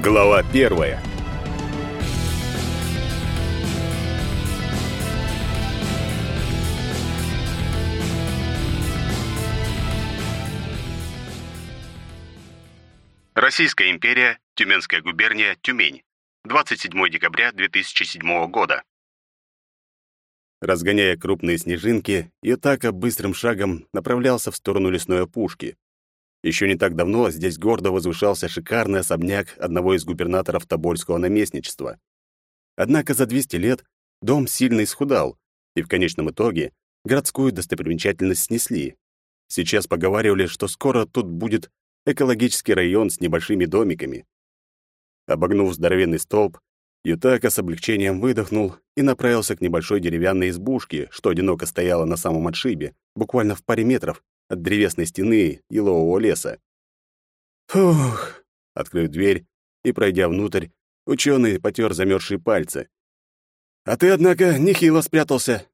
Глава первая. Российская империя, Тюменская губерния, Тюмень. 27 декабря 2007 года. Разгоняя крупные снежинки, Ютака быстрым шагом направлялся в сторону лесной опушки. Еще не так давно здесь гордо возвышался шикарный особняк одного из губернаторов Тобольского наместничества. Однако за 200 лет дом сильно исхудал, и в конечном итоге городскую достопримечательность снесли. Сейчас поговаривали, что скоро тут будет экологический район с небольшими домиками. Обогнув здоровенный столб, Ютака с облегчением выдохнул и направился к небольшой деревянной избушке, что одиноко стояла на самом отшибе, буквально в паре метров от древесной стены елового леса. Фух! Открыв дверь и пройдя внутрь, ученый потер замерзшие пальцы. «А ты, однако, нехило спрятался».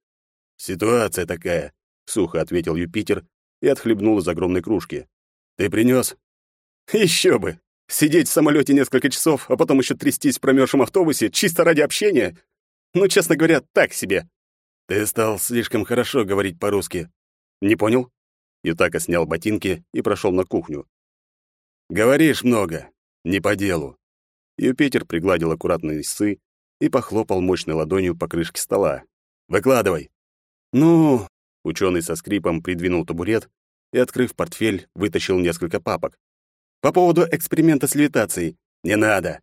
«Ситуация такая», — сухо ответил Юпитер и отхлебнул из огромной кружки. «Ты принес? «Еще бы! Сидеть в самолете несколько часов, а потом еще трястись в промерзшем автобусе чисто ради общения? Ну, честно говоря, так себе». «Ты стал слишком хорошо говорить по-русски». «Не понял?» Ютака снял ботинки и прошел на кухню. «Говоришь много, не по делу». Юпитер пригладил аккуратные сы и похлопал мощной ладонью по крышке стола. «Выкладывай». «Ну...» — ученый со скрипом придвинул табурет и, открыв портфель, вытащил несколько папок. «По поводу эксперимента с левитацией. Не надо.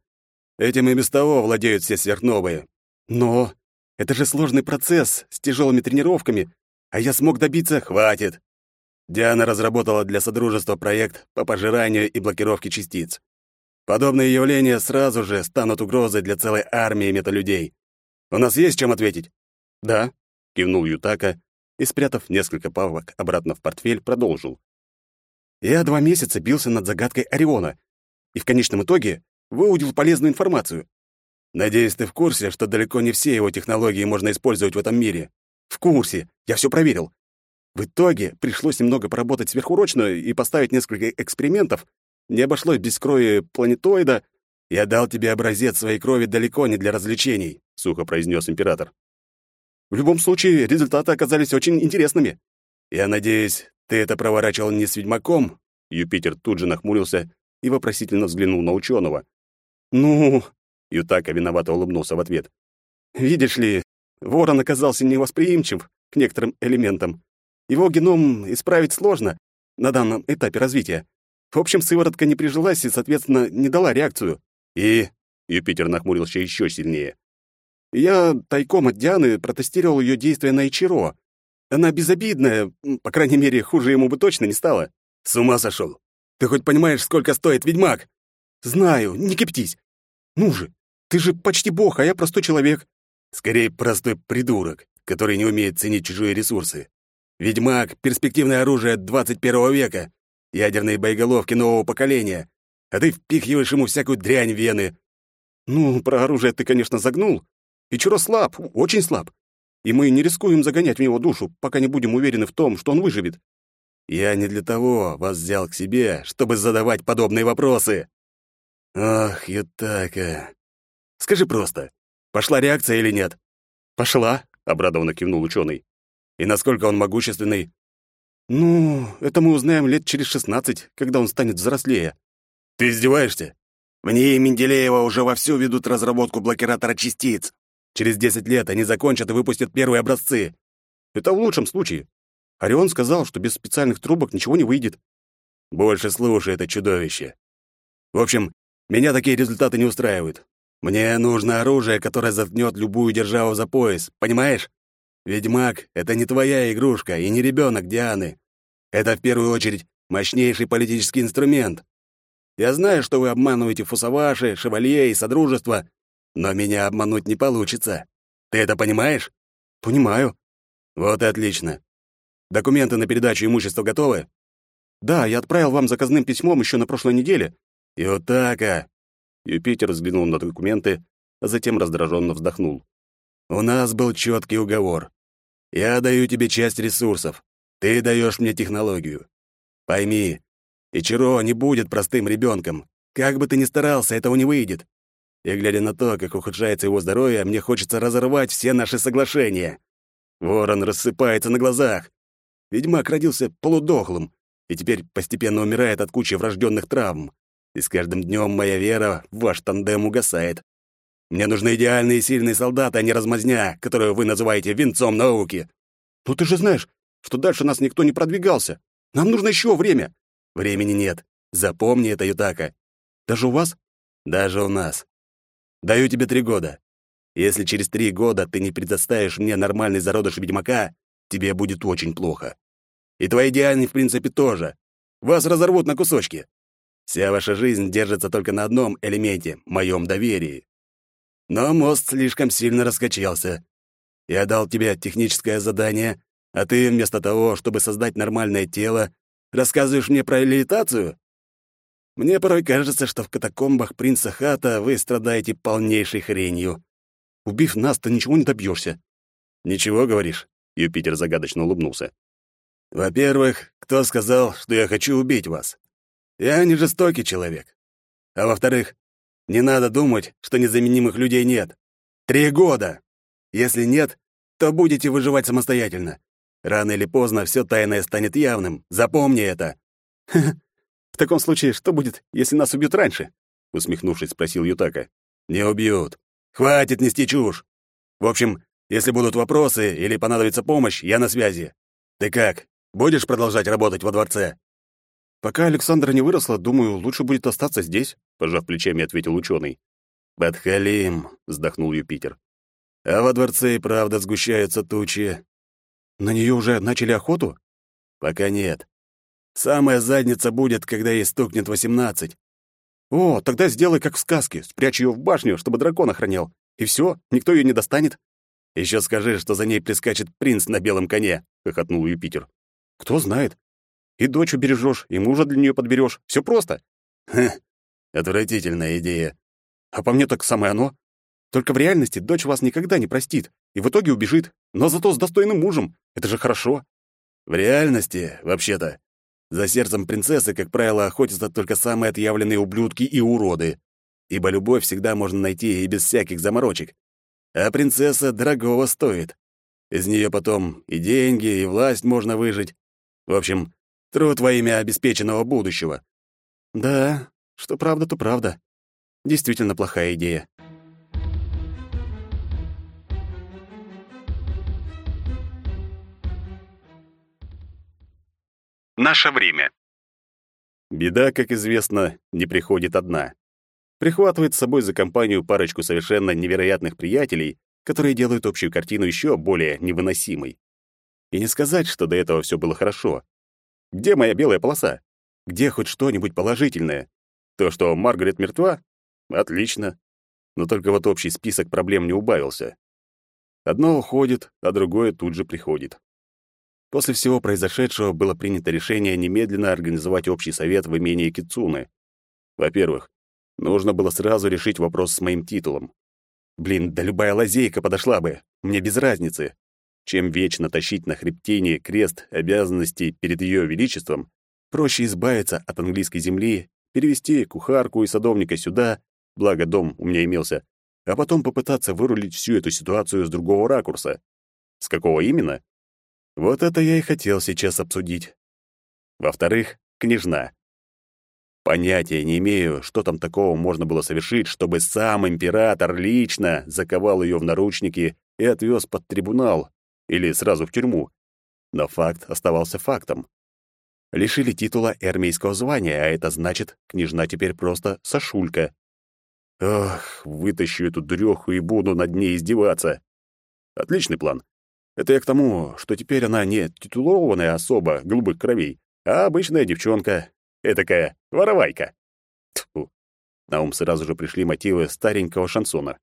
Этим и без того владеют все сверхновые. Но это же сложный процесс с тяжелыми тренировками, а я смог добиться... Хватит. Диана разработала для Содружества проект по пожиранию и блокировке частиц. Подобные явления сразу же станут угрозой для целой армии металюдей. У нас есть чем ответить? Да, кивнул Ютака и, спрятав несколько павок обратно в портфель, продолжил. Я два месяца бился над загадкой Ориона и в конечном итоге выудил полезную информацию. Надеюсь, ты в курсе, что далеко не все его технологии можно использовать в этом мире. В курсе. Я все проверил. В итоге пришлось немного поработать сверхурочно и поставить несколько экспериментов. Не обошлось без крови планетоида. «Я дал тебе образец своей крови далеко не для развлечений», — сухо произнес император. «В любом случае, результаты оказались очень интересными. Я надеюсь, ты это проворачивал не с ведьмаком?» Юпитер тут же нахмурился и вопросительно взглянул на ученого. «Ну...» — Ютака виновато улыбнулся в ответ. «Видишь ли, ворон оказался невосприимчив к некоторым элементам. Его геном исправить сложно на данном этапе развития. В общем, сыворотка не прижилась и, соответственно, не дала реакцию. И Юпитер нахмурился еще сильнее. Я тайком от Дианы протестировал ее действия на Ичиро. Она безобидная, по крайней мере, хуже ему бы точно не стало. С ума сошел. Ты хоть понимаешь, сколько стоит ведьмак? Знаю, не киптись. Ну же, ты же почти бог, а я простой человек. Скорее, простой придурок, который не умеет ценить чужие ресурсы. Ведьмак — перспективное оружие 21 века, ядерные боеголовки нового поколения, а ты впихиваешь ему всякую дрянь вены. Ну, про оружие ты, конечно, загнул. И Чуро слаб, очень слаб. И мы не рискуем загонять в него душу, пока не будем уверены в том, что он выживет. Я не для того вас взял к себе, чтобы задавать подобные вопросы. Ах, Ютака. Скажи просто, пошла реакция или нет? Пошла, обрадованно кивнул ученый. И насколько он могущественный? Ну, это мы узнаем лет через шестнадцать, когда он станет взрослее. Ты издеваешься? В ней Менделеева уже вовсю ведут разработку блокиратора частиц. Через десять лет они закончат и выпустят первые образцы. Это в лучшем случае. Орион сказал, что без специальных трубок ничего не выйдет. Больше слушай это чудовище. В общем, меня такие результаты не устраивают. Мне нужно оружие, которое заткнет любую державу за пояс, понимаешь? Ведьмак — это не твоя игрушка и не ребенок Дианы. Это в первую очередь мощнейший политический инструмент. Я знаю, что вы обманываете Фусаваши, Шевалье и Содружество, но меня обмануть не получится. Ты это понимаешь? Понимаю. Вот и отлично. Документы на передачу имущества готовы? Да, я отправил вам заказным письмом еще на прошлой неделе. И вот так, а. Юпитер взглянул на документы, а затем раздраженно вздохнул. У нас был четкий уговор. Я даю тебе часть ресурсов, ты даешь мне технологию. Пойми, Ичиро не будет простым ребенком. Как бы ты ни старался, этого не выйдет. И глядя на то, как ухудшается его здоровье, мне хочется разорвать все наши соглашения. Ворон рассыпается на глазах. Ведьмак родился полудохлым и теперь постепенно умирает от кучи врожденных травм. И с каждым днем моя вера в ваш тандем угасает. Мне нужны идеальные и сильные солдаты, а не размазня, которую вы называете венцом науки. Ну ты же знаешь, что дальше нас никто не продвигался. Нам нужно еще время. Времени нет. Запомни это, Ютака. Даже у вас? Даже у нас. Даю тебе три года. Если через три года ты не предоставишь мне нормальный зародыш ведьмака, тебе будет очень плохо. И твои идеальный, в принципе, тоже. Вас разорвут на кусочки. Вся ваша жизнь держится только на одном элементе — моем доверии. Но мост слишком сильно раскачался. Я дал тебе техническое задание, а ты вместо того, чтобы создать нормальное тело, рассказываешь мне про левитацию? Мне порой кажется, что в катакомбах принца Хата вы страдаете полнейшей хренью. Убив нас, ты ничего не добьешься. Ничего, говоришь? Юпитер загадочно улыбнулся. Во-первых, кто сказал, что я хочу убить вас? Я не жестокий человек. А во-вторых, не надо думать, что незаменимых людей нет. Три года! Если нет, то будете выживать самостоятельно. Рано или поздно все тайное станет явным. Запомни это. В таком случае, что будет, если нас убьют раньше? усмехнувшись, спросил Ютака. Не убьют. Хватит нести чушь. В общем, если будут вопросы или понадобится помощь, я на связи. Ты как? Будешь продолжать работать во дворце? Пока Александра не выросла, думаю, лучше будет остаться здесь, пожав плечами, ответил ученый. Подхалим, вздохнул Юпитер. А во дворце и правда сгущаются тучи. На нее уже начали охоту? Пока нет. Самая задница будет, когда ей стукнет восемнадцать. О, тогда сделай как в сказке, спрячь ее в башню, чтобы дракон охранял. И все, никто ее не достанет. Еще скажи, что за ней прискачет принц на белом коне, хохотнул Юпитер. Кто знает. И дочь убережешь, и мужа для нее подберешь. Все просто. Хм, отвратительная идея. А по мне так самое оно. Только в реальности дочь вас никогда не простит и в итоге убежит, но зато с достойным мужем. Это же хорошо. В реальности, вообще-то, за сердцем принцессы, как правило, охотятся только самые отъявленные ублюдки и уроды, ибо любовь всегда можно найти и без всяких заморочек. А принцесса дорогого стоит. Из нее потом и деньги, и власть можно выжить. В общем, труд во имя обеспеченного будущего. Да, что правда, то правда. Действительно плохая идея. Наше время. Беда, как известно, не приходит одна. Прихватывает с собой за компанию парочку совершенно невероятных приятелей, которые делают общую картину еще более невыносимой. И не сказать, что до этого все было хорошо. Где моя белая полоса? Где хоть что-нибудь положительное? То, что Маргарет мертва? Отлично. Но только вот общий список проблем не убавился. Одно уходит, а другое тут же приходит. После всего произошедшего было принято решение немедленно организовать общий совет в имении Кицуны. Во-первых, нужно было сразу решить вопрос с моим титулом. Блин, да любая лазейка подошла бы, мне без разницы. Чем вечно тащить на хребтине крест обязанностей перед Ее Величеством, проще избавиться от английской земли, перевести кухарку и садовника сюда, благо дом у меня имелся, а потом попытаться вырулить всю эту ситуацию с другого ракурса. С какого именно? Вот это я и хотел сейчас обсудить. Во-вторых, княжна. Понятия не имею, что там такого можно было совершить, чтобы сам император лично заковал ее в наручники и отвез под трибунал или сразу в тюрьму. Но факт оставался фактом. Лишили титула и армейского звания, а это значит, княжна теперь просто Сашулька. Ох, вытащу эту дрёху и буду над ней издеваться. Отличный план. Это я к тому, что теперь она не титулованная особа голубых кровей, а обычная девчонка, этакая воровайка. Тьфу. На ум сразу же пришли мотивы старенького шансона.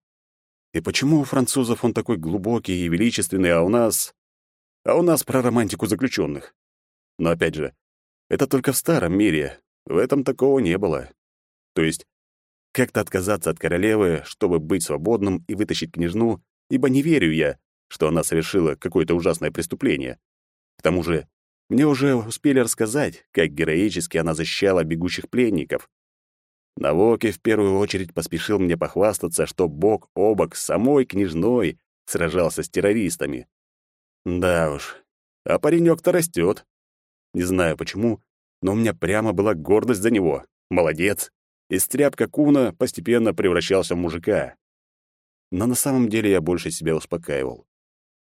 И почему у французов он такой глубокий и величественный, а у нас... А у нас про романтику заключенных. Но опять же, это только в старом мире. В этом такого не было. То есть, как-то отказаться от королевы, чтобы быть свободным и вытащить княжну, ибо не верю я, что она совершила какое-то ужасное преступление. К тому же, мне уже успели рассказать, как героически она защищала бегущих пленников. Навоки в первую очередь поспешил мне похвастаться, что бок о бок с самой княжной сражался с террористами. Да уж, а паренек-то растет. Не знаю почему, но у меня прямо была гордость за него. Молодец. Из тряпка куна постепенно превращался в мужика. Но на самом деле я больше себя успокаивал.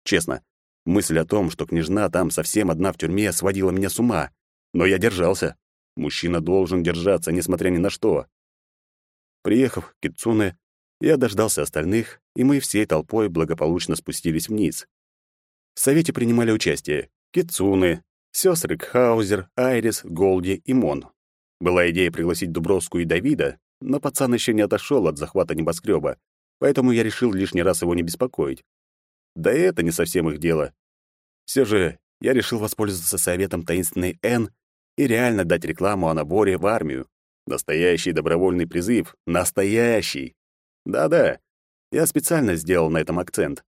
Честно, мысль о том, что княжна там совсем одна в тюрьме, сводила меня с ума. Но я держался. Мужчина должен держаться, несмотря ни на что. Приехав к Китсуне, я дождался остальных, и мы всей толпой благополучно спустились вниз. В совете принимали участие Китсуны, сестры Кхаузер, Айрис, Голди и Мон. Была идея пригласить Дубровскую и Давида, но пацан еще не отошел от захвата небоскреба, поэтому я решил лишний раз его не беспокоить. Да и это не совсем их дело. Все же я решил воспользоваться советом таинственной Н и реально дать рекламу о наборе в армию. Настоящий добровольный призыв. Настоящий. Да-да, я специально сделал на этом акцент.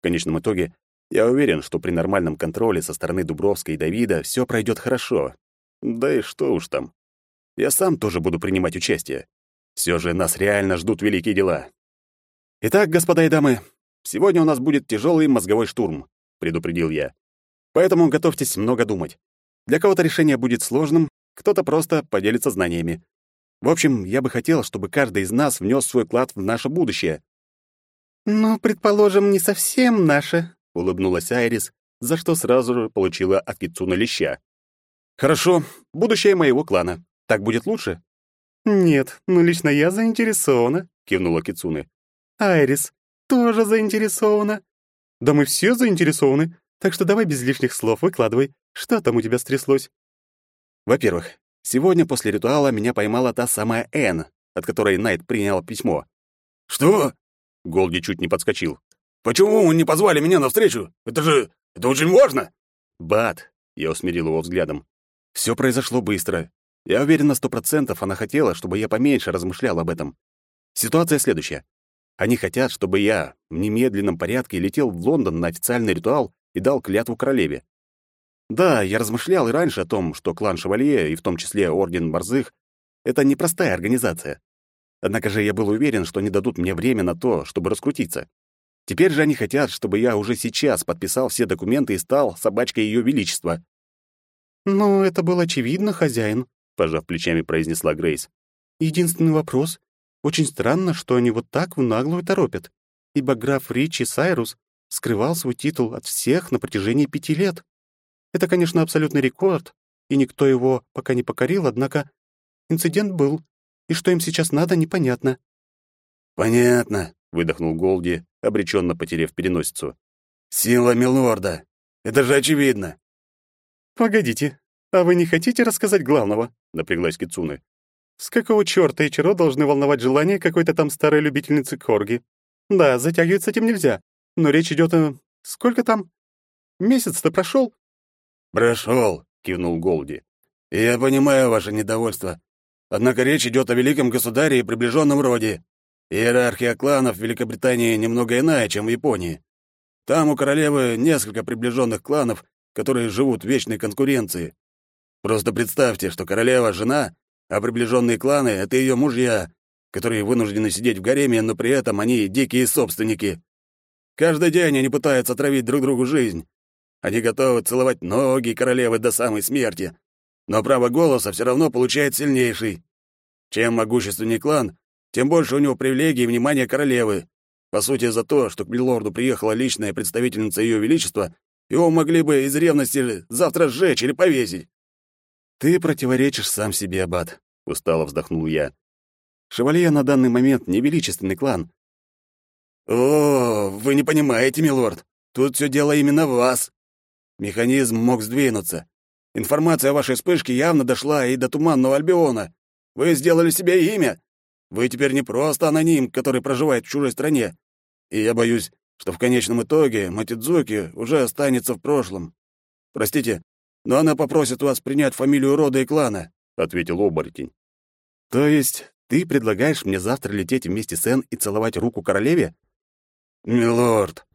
В конечном итоге, я уверен, что при нормальном контроле со стороны Дубровской и Давида все пройдет хорошо. Да и что уж там. Я сам тоже буду принимать участие. Все же нас реально ждут великие дела. Итак, господа и дамы, сегодня у нас будет тяжелый мозговой штурм, предупредил я. Поэтому готовьтесь много думать. Для кого-то решение будет сложным, кто-то просто поделится знаниями. В общем, я бы хотел, чтобы каждый из нас внес свой вклад в наше будущее. «Ну, предположим, не совсем наше», — улыбнулась Айрис, за что сразу же получила от Кицуна леща. «Хорошо, будущее моего клана. Так будет лучше?» «Нет, ну лично я заинтересована», — кивнула Кицуны. «Айрис тоже заинтересована». «Да мы все заинтересованы, так что давай без лишних слов выкладывай, что там у тебя стряслось». Во-первых, сегодня после ритуала меня поймала та самая Энн, от которой Найт принял письмо. «Что?» — Голди чуть не подскочил. «Почему вы не позвали меня на встречу? Это же... это очень важно!» «Бат!» — я усмирил его взглядом. Все произошло быстро. Я уверен на сто процентов, она хотела, чтобы я поменьше размышлял об этом. Ситуация следующая. Они хотят, чтобы я в немедленном порядке летел в Лондон на официальный ритуал и дал клятву королеве. Да, я размышлял и раньше о том, что клан Шевалье, и в том числе Орден Борзых, это непростая организация. Однако же я был уверен, что они дадут мне время на то, чтобы раскрутиться. Теперь же они хотят, чтобы я уже сейчас подписал все документы и стал собачкой Ее Величества. «Ну, это было очевидно, хозяин», — пожав плечами, произнесла Грейс. «Единственный вопрос. Очень странно, что они вот так в наглую торопят, ибо граф Ричи Сайрус скрывал свой титул от всех на протяжении пяти лет. Это, конечно, абсолютный рекорд, и никто его пока не покорил, однако инцидент был, и что им сейчас надо, непонятно». «Понятно», — выдохнул Голди, обреченно потеряв переносицу. «Сила Милорда. Это же очевидно». «Погодите, а вы не хотите рассказать главного?» — напряглась Кицуны. «С какого чёрта Ичиро должны волновать желание какой-то там старой любительницы Корги? Да, затягивать с этим нельзя, но речь идёт о... Сколько там? Месяц-то прошёл, «Прошел», — кивнул Голди. «Я понимаю ваше недовольство. Однако речь идет о великом государе и приближенном роде. Иерархия кланов в Великобритании немного иная, чем в Японии. Там у королевы несколько приближенных кланов, которые живут в вечной конкуренции. Просто представьте, что королева — жена, а приближенные кланы — это ее мужья, которые вынуждены сидеть в гареме, но при этом они дикие собственники. Каждый день они пытаются отравить друг другу жизнь, они готовы целовать ноги королевы до самой смерти, но право голоса все равно получает сильнейший. Чем могущественнее клан, тем больше у него привилегий и внимания королевы. По сути, за то, что к милорду приехала личная представительница Ее Величества, его могли бы из ревности завтра сжечь или повесить. «Ты противоречишь сам себе, Аббат», — устало вздохнул я. «Шевалье на данный момент не величественный клан». «О, вы не понимаете, милорд. Тут все дело именно в вас. Механизм мог сдвинуться. Информация о вашей вспышке явно дошла и до Туманного Альбиона. Вы сделали себе имя. Вы теперь не просто аноним, который проживает в чужой стране. И я боюсь, что в конечном итоге Матидзуки уже останется в прошлом. Простите, но она попросит вас принять фамилию рода и клана», — ответил оборотень. «То есть ты предлагаешь мне завтра лететь вместе с Эн и целовать руку королеве?» «Милорд,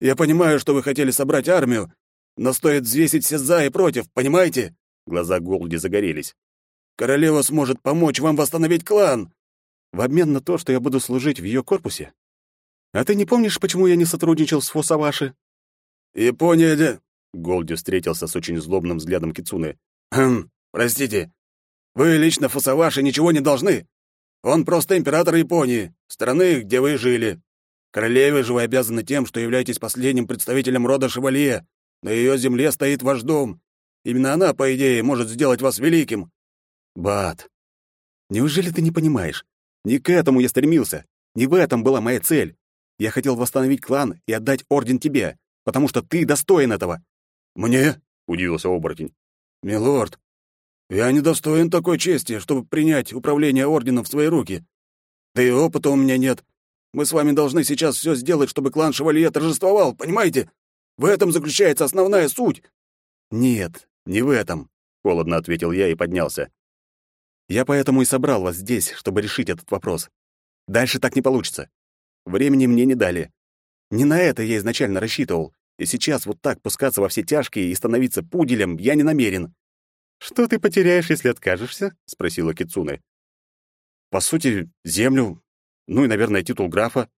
я понимаю, что вы хотели собрать армию, но стоит взвесить все «за» и «против», понимаете?» Глаза Голди загорелись. королева сможет помочь вам восстановить клан. В обмен на то, что я буду служить в ее корпусе? А ты не помнишь, почему я не сотрудничал с Фосаваши? Япония де... Голди встретился с очень злобным взглядом Кицуны. Хм, простите. Вы лично Фусаваши ничего не должны. Он просто император Японии, страны, где вы жили. Королеве же вы обязаны тем, что являетесь последним представителем рода Шевалье. На ее земле стоит ваш дом. Именно она, по идее, может сделать вас великим. Бат, неужели ты не понимаешь? Не к этому я стремился. Не в этом была моя цель. Я хотел восстановить клан и отдать орден тебе, потому что ты достоин этого. Мне? удивился оборотень. Милорд, я недостоин такой чести, чтобы принять управление орденом в свои руки. Да и опыта у меня нет. Мы с вами должны сейчас все сделать, чтобы клан Шевалье торжествовал, понимаете? В этом заключается основная суть. Нет, не в этом, холодно ответил я и поднялся. Я поэтому и собрал вас здесь, чтобы решить этот вопрос. Дальше так не получится. Времени мне не дали. Не на это я изначально рассчитывал, и сейчас вот так пускаться во все тяжкие и становиться пуделем я не намерен. «Что ты потеряешь, если откажешься?» — спросила Кицуне. «По сути, землю, ну и, наверное, титул графа».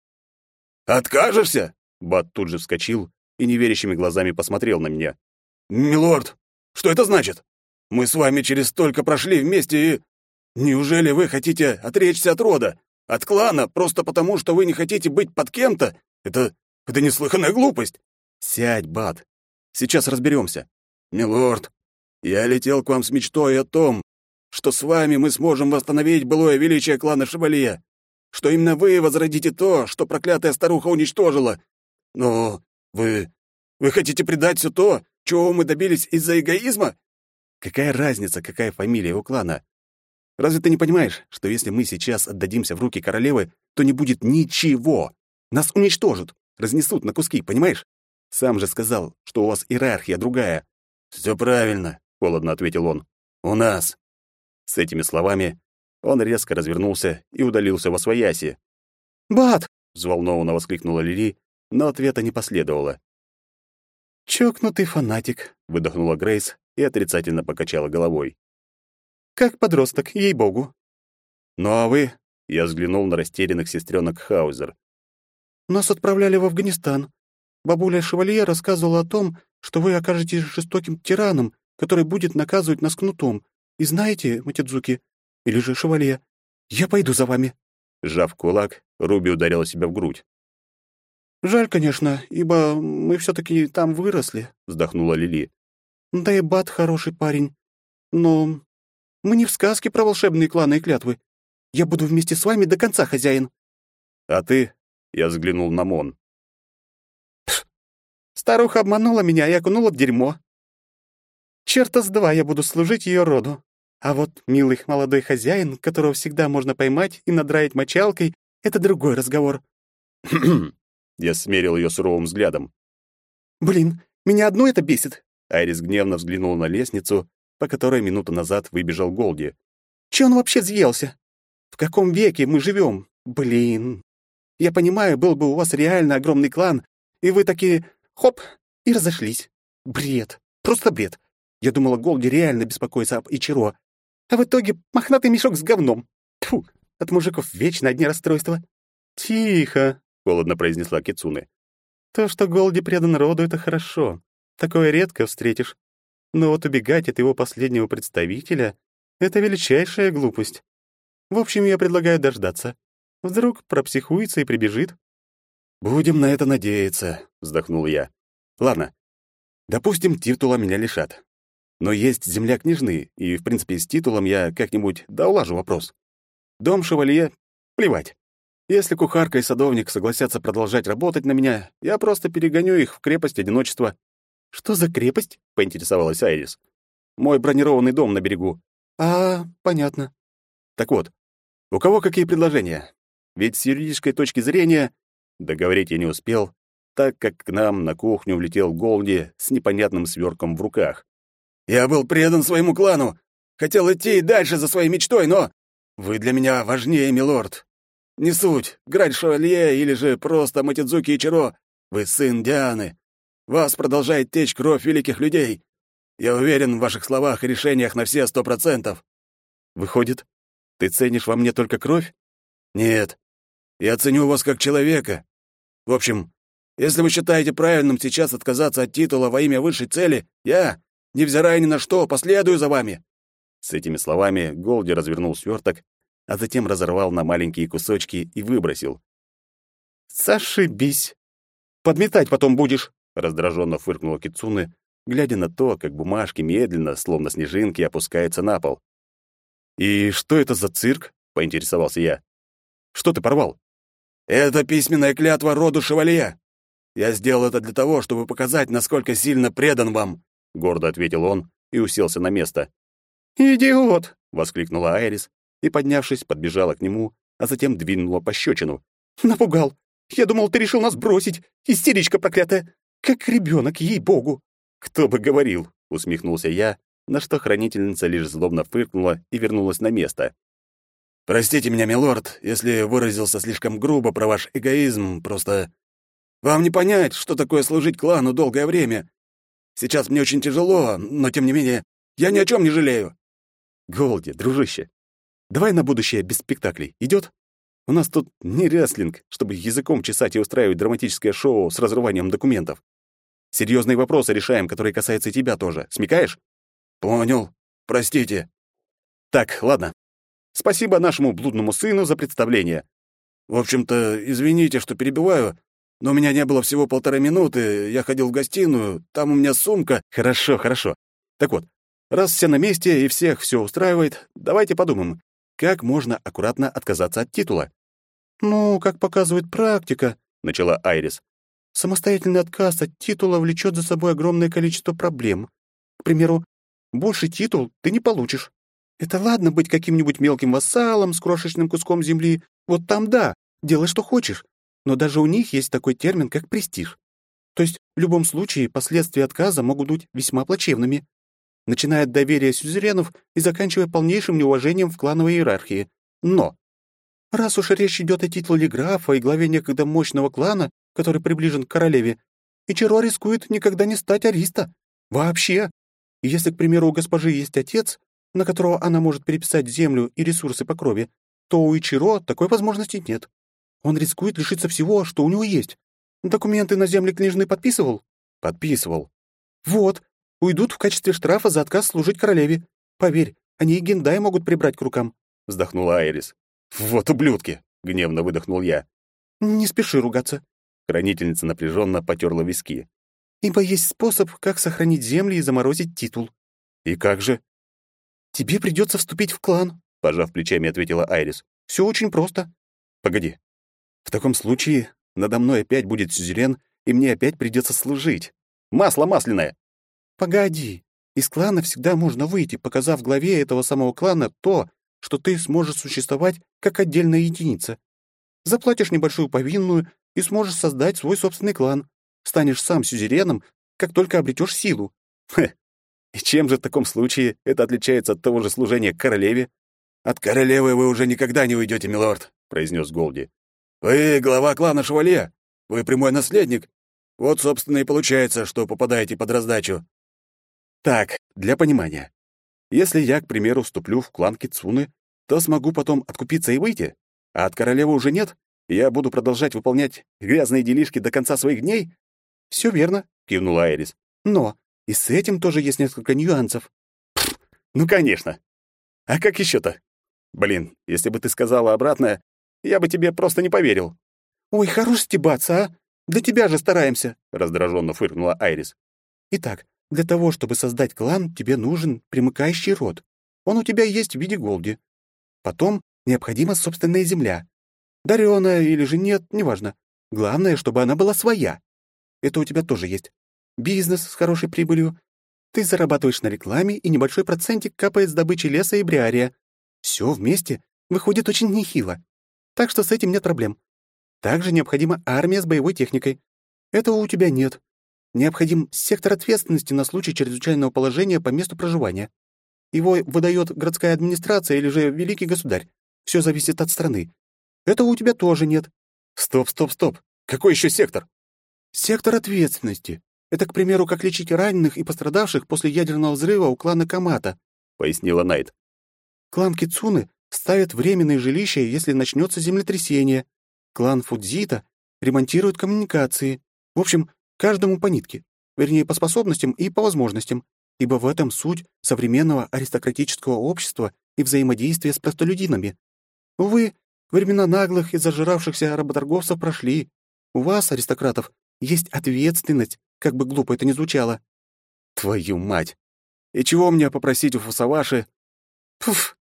«Откажешься?» — Бат тут же вскочил и неверящими глазами посмотрел на меня. «Милорд, что это значит? Мы с вами через столько прошли вместе и... Неужели вы хотите отречься от рода, от клана, просто потому, что вы не хотите быть под кем-то? Это... это неслыханная глупость!» «Сядь, Бат. Сейчас разберемся. «Милорд, я летел к вам с мечтой о том, что с вами мы сможем восстановить былое величие клана Шевалье, что именно вы возродите то, что проклятая старуха уничтожила. Но вы... вы хотите предать все то, чего мы добились из-за эгоизма? Какая разница, какая фамилия у клана? Разве ты не понимаешь, что если мы сейчас отдадимся в руки королевы, то не будет ничего? Нас уничтожат, разнесут на куски, понимаешь? Сам же сказал, что у вас иерархия другая. Все правильно холодно ответил он. У нас. С этими словами он резко развернулся и удалился во свояси. «Бат!» — взволнованно воскликнула Лили, но ответа не последовало. «Чокнутый фанатик», — выдохнула Грейс и отрицательно покачала головой. «Как подросток, ей-богу». «Ну а вы?» — я взглянул на растерянных сестренок Хаузер. «Нас отправляли в Афганистан. Бабуля Шевалье рассказывала о том, что вы окажетесь жестоким тираном который будет наказывать нас кнутом. И знаете, Матидзуки, или же Шевалье, я пойду за вами». Сжав кулак, Руби ударила себя в грудь. «Жаль, конечно, ибо мы все таки там выросли», — вздохнула Лили. «Да и Бат хороший парень. Но мы не в сказке про волшебные кланы и клятвы. Я буду вместе с вами до конца, хозяин». «А ты?» — я взглянул на Мон. Старуха обманула меня и окунула в дерьмо. Черта с два я буду служить ее роду. А вот милый молодой хозяин, которого всегда можно поймать и надраить мочалкой, это другой разговор. Я смерил ее суровым взглядом. Блин, меня одно это бесит. Айрис гневно взглянул на лестницу, по которой минуту назад выбежал Голди. Че он вообще съелся? В каком веке мы живем? Блин. Я понимаю, был бы у вас реально огромный клан, и вы такие хоп и разошлись. Бред. Просто бред. Я думала, Голди реально беспокоится об Ичиро. А в итоге мохнатый мешок с говном. Тьфу, от мужиков вечно одни расстройства. «Тихо», — холодно произнесла Кицуне. «То, что Голди предан роду, — это хорошо. Такое редко встретишь. Но вот убегать от его последнего представителя — это величайшая глупость. В общем, я предлагаю дождаться. Вдруг пропсихуется и прибежит». «Будем на это надеяться», — вздохнул я. «Ладно, допустим, титула меня лишат. Но есть земля княжны, и, в принципе, с титулом я как-нибудь да улажу вопрос. Дом шевалье — плевать. Если кухарка и садовник согласятся продолжать работать на меня, я просто перегоню их в крепость одиночества. «Что за крепость?» — поинтересовалась Айрис. «Мой бронированный дом на берегу». «А, понятно». «Так вот, у кого какие предложения? Ведь с юридической точки зрения...» Договорить я не успел, так как к нам на кухню влетел Голди с непонятным сверком в руках. Я был предан своему клану, хотел идти дальше за своей мечтой, но вы для меня важнее, милорд. Не суть, Граль Шевалье или же просто Матидзуки Ичиро, вы сын Дианы. Вас продолжает течь кровь великих людей. Я уверен в ваших словах и решениях на все сто процентов». Выходит, ты ценишь во мне только кровь? Нет. Я ценю вас как человека. В общем, если вы считаете правильным сейчас отказаться от титула во имя высшей цели, я, невзирая ни на что, последую за вами. С этими словами Голди развернул сверток, а затем разорвал на маленькие кусочки и выбросил. «Сошибись! Подметать потом будешь!» — раздраженно фыркнула Кицуны, глядя на то, как бумажки медленно, словно снежинки, опускаются на пол. «И что это за цирк?» — поинтересовался я. «Что ты порвал?» «Это письменная клятва роду Шевалье. Я сделал это для того, чтобы показать, насколько сильно предан вам», — гордо ответил он и уселся на место. «Идиот!» — воскликнула Айрис и, поднявшись, подбежала к нему, а затем двинула пощечину. «Напугал! Я думал, ты решил нас бросить! Истеричка проклятая! Как ребенок, ей-богу!» «Кто бы говорил!» — усмехнулся я, на что хранительница лишь злобно фыркнула и вернулась на место. «Простите меня, милорд, если выразился слишком грубо про ваш эгоизм, просто... Вам не понять, что такое служить клану долгое время. Сейчас мне очень тяжело, но, тем не менее, я ни о чем не жалею». «Голди, дружище, давай на будущее без спектаклей. Идет? У нас тут не рестлинг, чтобы языком чесать и устраивать драматическое шоу с разрыванием документов. Серьезные вопросы решаем, которые касаются тебя тоже. Смекаешь? Понял. Простите. Так, ладно. Спасибо нашему блудному сыну за представление. В общем-то, извините, что перебиваю, но у меня не было всего полторы минуты. Я ходил в гостиную, там у меня сумка. Хорошо, хорошо. Так вот, раз все на месте и всех все устраивает, давайте подумаем, как можно аккуратно отказаться от титула. Ну, как показывает практика, начала Айрис. Самостоятельный отказ от титула влечет за собой огромное количество проблем. К примеру, больше титул ты не получишь. Это ладно быть каким-нибудь мелким вассалом с крошечным куском земли. Вот там да, делай, что хочешь. Но даже у них есть такой термин, как престиж. То есть в любом случае последствия отказа могут быть весьма плачевными. Начиная от доверия сюзеренов и заканчивая полнейшим неуважением в клановой иерархии. Но раз уж речь идет о титуле графа и главе некогда мощного клана, который приближен к королеве, Ичиро рискует никогда не стать ариста. Вообще. Если, к примеру, у госпожи есть отец, на которого она может переписать землю и ресурсы по крови, то у Ичиро такой возможности нет. Он рискует лишиться всего, что у него есть. Документы на земле княжны подписывал? Подписывал. Вот. Уйдут в качестве штрафа за отказ служить королеве. Поверь, они и Гендай могут прибрать к рукам. Вздохнула Айрис. Вот ублюдки! Гневно выдохнул я. Не спеши ругаться. Хранительница напряженно потерла виски. «Ибо есть способ, как сохранить земли и заморозить титул». «И как же?» «Тебе придется вступить в клан», — пожав плечами, ответила Айрис. «Все очень просто». «Погоди. В таком случае надо мной опять будет сюзерен, и мне опять придется служить. Масло масляное!» «Погоди. Из клана всегда можно выйти, показав главе этого самого клана то, что ты сможешь существовать как отдельная единица. Заплатишь небольшую повинную, и сможешь создать свой собственный клан. Станешь сам сюзереном, как только обретешь силу. Хе. И чем же в таком случае это отличается от того же служения королеве? От королевы вы уже никогда не уйдете, милорд, произнес Голди. Вы глава клана Шевале. Вы прямой наследник. Вот, собственно, и получается, что попадаете под раздачу. Так, для понимания. Если я, к примеру, вступлю в клан Кицуны, то смогу потом откупиться и выйти, а от королевы уже нет? я буду продолжать выполнять грязные делишки до конца своих дней? Все верно, кивнула Айрис. Но и с этим тоже есть несколько нюансов. Пфф, ну, конечно. А как еще то Блин, если бы ты сказала обратное, я бы тебе просто не поверил. Ой, хорош стебаться, а? Для тебя же стараемся, раздраженно фыркнула Айрис. Итак, для того, чтобы создать клан, тебе нужен примыкающий род. Он у тебя есть в виде голди. Потом необходима собственная земля. Дарёная или же нет, неважно. Главное, чтобы она была своя. Это у тебя тоже есть. Бизнес с хорошей прибылью. Ты зарабатываешь на рекламе, и небольшой процентик капает с добычи леса и бриария. Все вместе выходит очень нехило. Так что с этим нет проблем. Также необходима армия с боевой техникой. Этого у тебя нет. Необходим сектор ответственности на случай чрезвычайного положения по месту проживания. Его выдает городская администрация или же великий государь. Все зависит от страны. Этого у тебя тоже нет. Стоп, стоп, стоп. Какой еще сектор? Сектор ответственности. Это, к примеру, как лечить раненых и пострадавших после ядерного взрыва у клана Камата, пояснила Найт. Клан Кицуны ставит временные жилища, если начнется землетрясение. Клан Фудзита ремонтирует коммуникации. В общем, каждому по нитке. Вернее, по способностям и по возможностям. Ибо в этом суть современного аристократического общества и взаимодействия с простолюдинами. Увы, времена наглых и зажиравшихся работорговцев прошли. У вас, аристократов, есть ответственность, как бы глупо это ни звучало. Твою мать! И чего мне попросить у Фусаваши? Пф,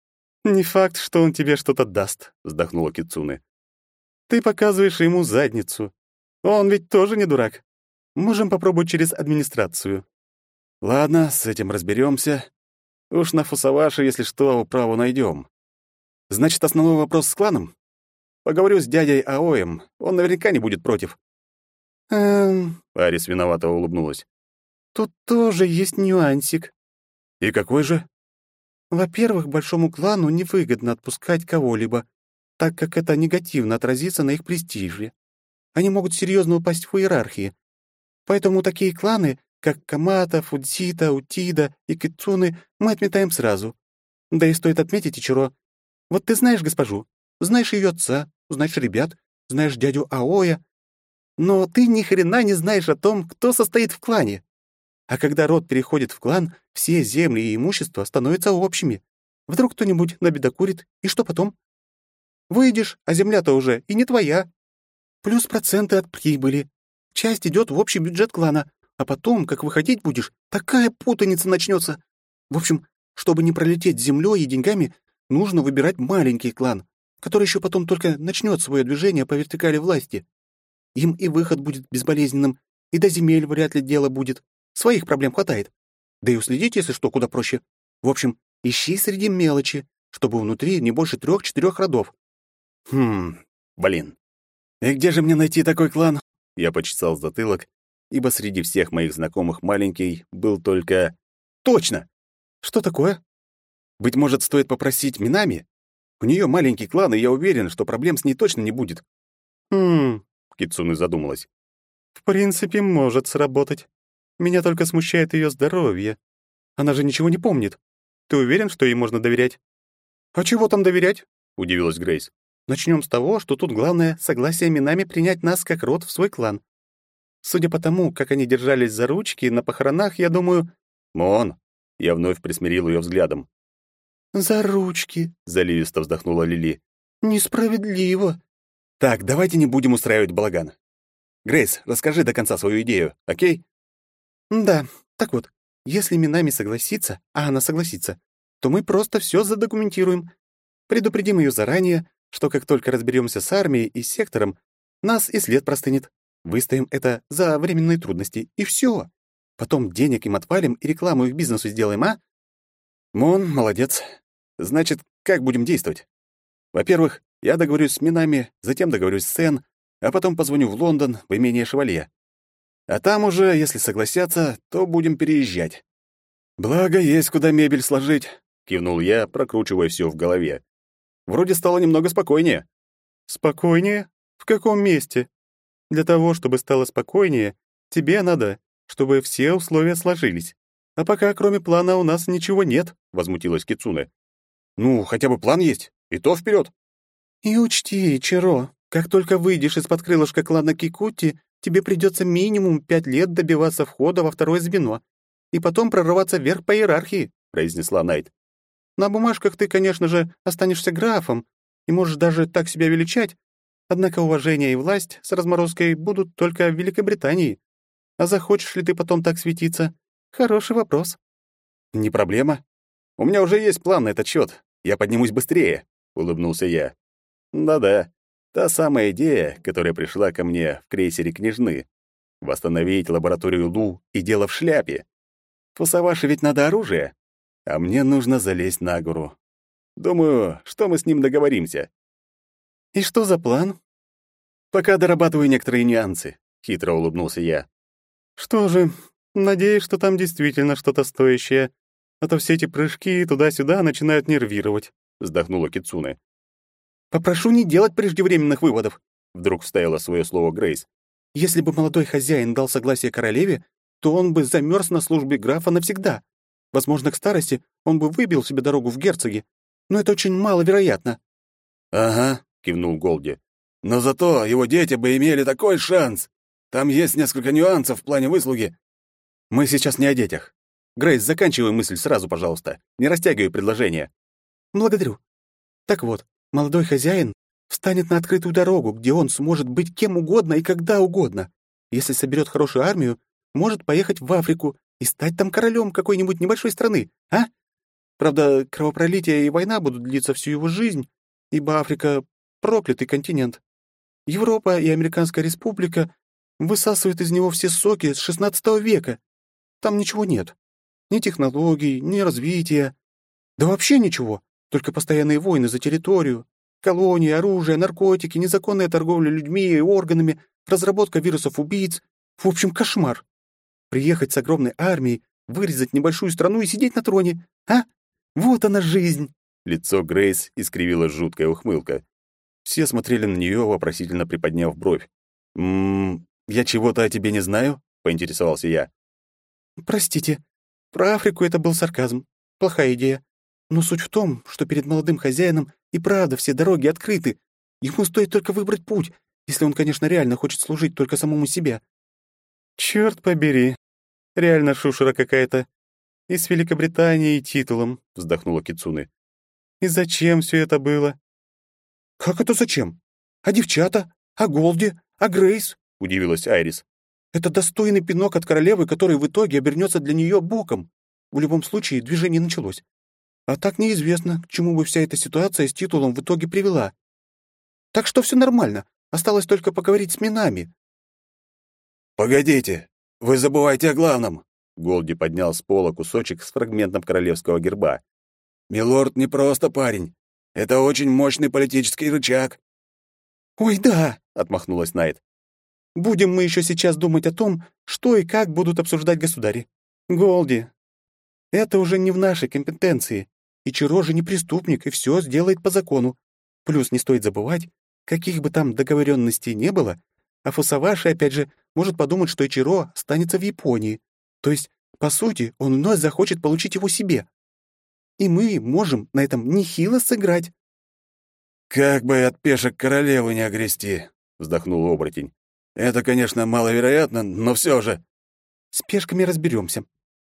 не факт, что он тебе что-то даст, вздохнула Кицуне. Ты показываешь ему задницу. Он ведь тоже не дурак. Можем попробовать через администрацию. Ладно, с этим разберемся. Уж на Фусаваши, если что, право найдем. Значит, основной вопрос с кланом? Поговорю с дядей Аоем, он наверняка не будет против. Эм... Арис виновато улыбнулась. Тут тоже есть нюансик. И какой же? Во-первых, большому клану невыгодно отпускать кого-либо, так как это негативно отразится на их престиже. Они могут серьезно упасть в иерархии. Поэтому такие кланы, как Камата, Фудзита, Утида и Кицуны, мы отметаем сразу. Да и стоит отметить, Ичиро, вот ты знаешь госпожу, знаешь ее отца, знаешь ребят, знаешь дядю Аоя, но ты ни хрена не знаешь о том, кто состоит в клане. А когда род переходит в клан, все земли и имущество становятся общими. Вдруг кто-нибудь набедокурит, и что потом? Выйдешь, а земля-то уже и не твоя. Плюс проценты от прибыли. Часть идет в общий бюджет клана, а потом, как выходить будешь, такая путаница начнется. В общем, чтобы не пролететь землей и деньгами, нужно выбирать маленький клан, который еще потом только начнет свое движение по вертикали власти. Им и выход будет безболезненным, и до земель вряд ли дело будет. Своих проблем хватает. Да и уследить, если что, куда проще. В общем, ищи среди мелочи, чтобы внутри не больше трех-четырех родов. Хм, блин. И где же мне найти такой клан? Я почесал затылок, ибо среди всех моих знакомых маленький был только... Точно! Что такое? Быть может, стоит попросить Минами? У нее маленький клан, и я уверен, что проблем с ней точно не будет. Хм, Кицуны задумалась. В принципе, может сработать. Меня только смущает ее здоровье. Она же ничего не помнит. Ты уверен, что ей можно доверять? А чего там доверять? удивилась Грейс. Начнем с того, что тут главное согласие Минами принять нас как род в свой клан. Судя по тому, как они держались за ручки на похоронах, я думаю... Мон! Я вновь присмирил ее взглядом. «За ручки», — заливисто вздохнула Лили. «Несправедливо». «Так, давайте не будем устраивать балаган. Грейс, расскажи до конца свою идею, окей?» «Да, так вот, если Минами согласится, а она согласится, то мы просто все задокументируем. Предупредим ее заранее, что как только разберемся с армией и сектором, нас и след простынет. Выставим это за временные трудности, и все. Потом денег им отвалим и рекламу их бизнесу сделаем, а? Мон, молодец. Значит, как будем действовать? Во-первых, я договорюсь с Минами, затем договорюсь с Сен, а потом позвоню в Лондон в имение Шевалье. А там уже, если согласятся, то будем переезжать. Благо, есть куда мебель сложить, кивнул я, прокручивая все в голове. Вроде стало немного спокойнее. Спокойнее? В каком месте? Для того, чтобы стало спокойнее, тебе надо, чтобы все условия сложились. А пока кроме плана у нас ничего нет, возмутилась Кицуне. Ну, хотя бы план есть, и то вперед. И учти, Чиро, как только выйдешь из-под крылышка клана Кикути, тебе придется минимум пять лет добиваться входа во второе звено и потом прорываться вверх по иерархии, произнесла Найт. На бумажках ты, конечно же, останешься графом и можешь даже так себя величать, однако уважение и власть с разморозкой будут только в Великобритании. А захочешь ли ты потом так светиться, Хороший вопрос. Не проблема. У меня уже есть план на этот счет. Я поднимусь быстрее, улыбнулся я. Да-да. Та самая идея, которая пришла ко мне в крейсере Княжны. Восстановить лабораторию Лу и дело в шляпе. Фусаваши ведь надо оружие, а мне нужно залезть на гору. Думаю, что мы с ним договоримся. И что за план? Пока дорабатываю некоторые нюансы, хитро улыбнулся я. Что же, Надеюсь, что там действительно что-то стоящее, а то все эти прыжки туда-сюда начинают нервировать», — вздохнула Кицуне. «Попрошу не делать преждевременных выводов», — вдруг вставила свое слово Грейс. «Если бы молодой хозяин дал согласие королеве, то он бы замерз на службе графа навсегда. Возможно, к старости он бы выбил себе дорогу в герцоги. но это очень маловероятно». «Ага», — кивнул Голди. «Но зато его дети бы имели такой шанс. Там есть несколько нюансов в плане выслуги». «Мы сейчас не о детях. Грейс, заканчивай мысль сразу, пожалуйста. Не растягивай предложение». «Благодарю. Так вот, молодой хозяин встанет на открытую дорогу, где он сможет быть кем угодно и когда угодно. Если соберет хорошую армию, может поехать в Африку и стать там королем какой-нибудь небольшой страны, а? Правда, кровопролитие и война будут длиться всю его жизнь, ибо Африка — проклятый континент. Европа и Американская республика высасывают из него все соки с XVI века. Там ничего нет. Ни технологий, ни развития. Да вообще ничего. Только постоянные войны за территорию, колонии, оружие, наркотики, незаконная торговля людьми и органами, разработка вирусов-убийц. В общем, кошмар. Приехать с огромной армией, вырезать небольшую страну и сидеть на троне. А? Вот она жизнь!» Лицо Грейс искривила жуткая ухмылка. Все смотрели на нее, вопросительно приподняв бровь. «Ммм, я чего-то о тебе не знаю?» — поинтересовался я. «Простите, про Африку это был сарказм. Плохая идея. Но суть в том, что перед молодым хозяином и правда все дороги открыты. Ему стоит только выбрать путь, если он, конечно, реально хочет служить только самому себе. Черт побери. Реально шушера какая-то. И с Великобританией титулом, вздохнула Кицуны. И зачем все это было? Как это зачем? А девчата? А Голди? А Грейс? Удивилась Айрис. Это достойный пинок от королевы, который в итоге обернется для нее боком. В любом случае, движение началось. А так неизвестно, к чему бы вся эта ситуация с титулом в итоге привела. Так что все нормально. Осталось только поговорить с Минами. «Погодите, вы забываете о главном!» Голди поднял с пола кусочек с фрагментом королевского герба. «Милорд не просто парень. Это очень мощный политический рычаг». «Ой, да!» — отмахнулась Найт. «Будем мы еще сейчас думать о том, что и как будут обсуждать государи. Голди, это уже не в нашей компетенции. И Чиро же не преступник, и все сделает по закону. Плюс не стоит забывать, каких бы там договоренностей не было, а Фусаваши, опять же, может подумать, что Ичиро останется в Японии. То есть, по сути, он вновь захочет получить его себе. И мы можем на этом нехило сыграть. «Как бы от пешек королевы не огрести», — вздохнул оборотень. «Это, конечно, маловероятно, но все же...» «С пешками разберемся.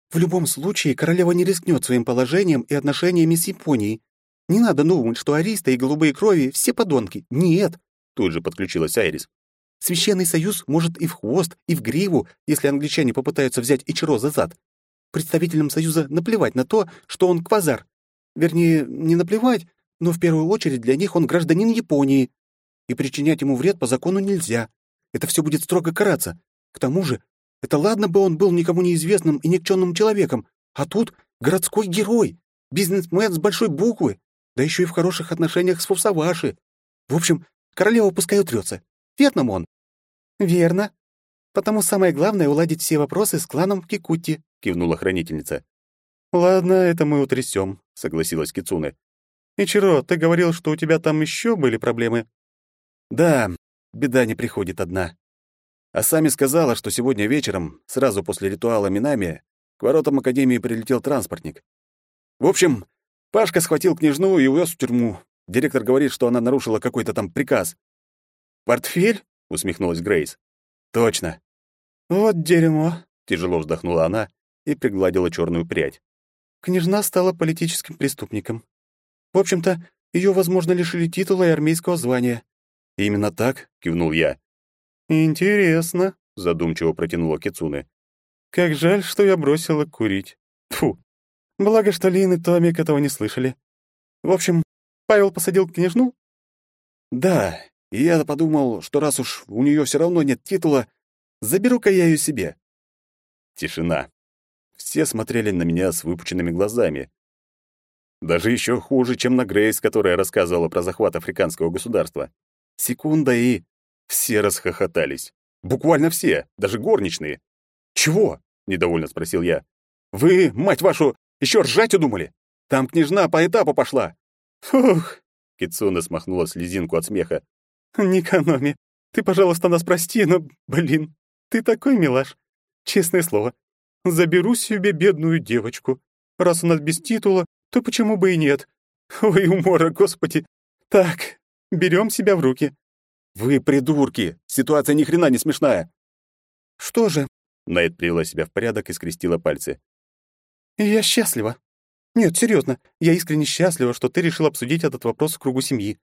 В любом случае, королева не рискнет своим положением и отношениями с Японией. Не надо думать, что ариста и голубые крови — все подонки. Нет!» Тут же подключилась Айрис. «Священный союз может и в хвост, и в гриву, если англичане попытаются взять Ичиро за зад. Представителям союза наплевать на то, что он квазар. Вернее, не наплевать, но в первую очередь для них он гражданин Японии. И причинять ему вред по закону нельзя. Это все будет строго караться. К тому же это ладно бы он был никому неизвестным и никчемным человеком, а тут городской герой, бизнесмен с большой буквы, да еще и в хороших отношениях с Фусаваши. В общем, королева пускай утрется. Верно, Мон? Верно. Потому самое главное — уладить все вопросы с кланом Кикути, кивнула хранительница. Ладно, это мы утрясем, согласилась Кицуне. Ичиро, ты говорил, что у тебя там еще были проблемы? Да, беда не приходит одна. А сами сказала, что сегодня вечером, сразу после ритуала Минами, к воротам Академии прилетел транспортник. В общем, Пашка схватил княжну и увез в тюрьму. Директор говорит, что она нарушила какой-то там приказ. «Портфель?» — усмехнулась Грейс. «Точно». «Вот дерьмо», — тяжело вздохнула она и пригладила черную прядь. «Княжна стала политическим преступником. В общем-то, ее, возможно, лишили титула и армейского звания». «Именно так?» — кивнул я. «Интересно», — задумчиво протянула Кицуне. «Как жаль, что я бросила курить. Фу. Благо, что Лин и Томик этого не слышали. В общем, Павел посадил княжну?» «Да, и я подумал, что раз уж у нее все равно нет титула, заберу-ка я ее себе». Тишина. Все смотрели на меня с выпученными глазами. Даже еще хуже, чем на Грейс, которая рассказывала про захват африканского государства. Секунда и... Все расхохотались. Буквально все, даже горничные. «Чего?» — недовольно спросил я. «Вы, мать вашу, еще ржать удумали? Там княжна по этапу пошла!» «Фух!» — Кицуна смахнула слезинку от смеха. «Никономи, ты, пожалуйста, нас прости, но, блин, ты такой милаш. Честное слово, заберу себе бедную девочку. Раз у нас без титула, то почему бы и нет? Ой, умора, господи. Так, берем себя в руки. Вы придурки! Ситуация ни хрена не смешная. Что же? Найт привела себя в порядок и скрестила пальцы. Я счастлива. Нет, серьезно, я искренне счастлива, что ты решил обсудить этот вопрос в кругу семьи.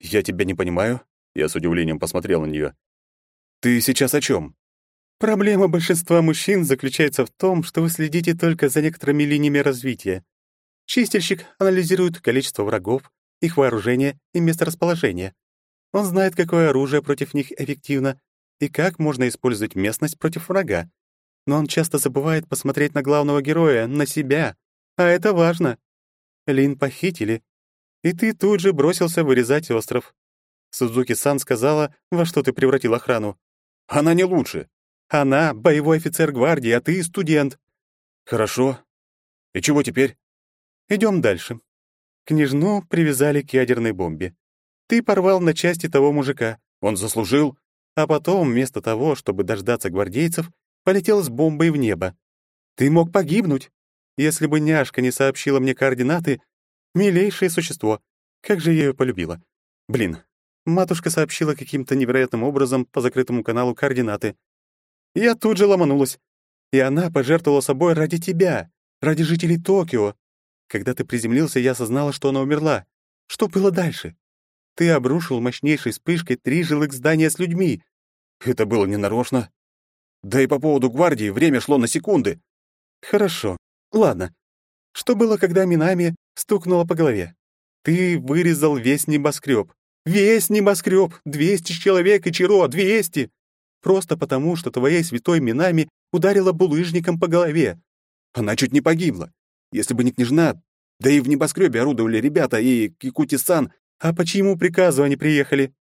Я тебя не понимаю. Я с удивлением посмотрел на нее. Ты сейчас о чем? Проблема большинства мужчин заключается в том, что вы следите только за некоторыми линиями развития. Чистильщик анализирует количество врагов, их вооружение и месторасположение. Он знает, какое оружие против них эффективно и как можно использовать местность против врага. Но он часто забывает посмотреть на главного героя, на себя. А это важно. Лин похитили, и ты тут же бросился вырезать остров. Судзуки-сан сказала, во что ты превратил охрану. Она не лучше. Она — боевой офицер гвардии, а ты — студент. Хорошо. И чего теперь? Идем дальше. Княжну привязали к ядерной бомбе. Ты порвал на части того мужика. Он заслужил. А потом, вместо того, чтобы дождаться гвардейцев, полетел с бомбой в небо. Ты мог погибнуть. Если бы няшка не сообщила мне координаты, милейшее существо. Как же я ее полюбила. Блин, матушка сообщила каким-то невероятным образом по закрытому каналу координаты. Я тут же ломанулась. И она пожертвовала собой ради тебя, ради жителей Токио. Когда ты приземлился, я осознала, что она умерла. Что было дальше? Ты обрушил мощнейшей вспышкой три жилых здания с людьми. Это было ненарочно. Да и по поводу гвардии время шло на секунды. Хорошо. Ладно. Что было, когда Минами стукнула по голове? Ты вырезал весь небоскреб. Весь небоскреб! Двести человек и Чиро! Двести! Просто потому, что твоей святой Минами ударила булыжником по голове. Она чуть не погибла. Если бы не княжна, да и в небоскребе орудовали ребята, и Кикути-сан... А по чьему приказу они приехали?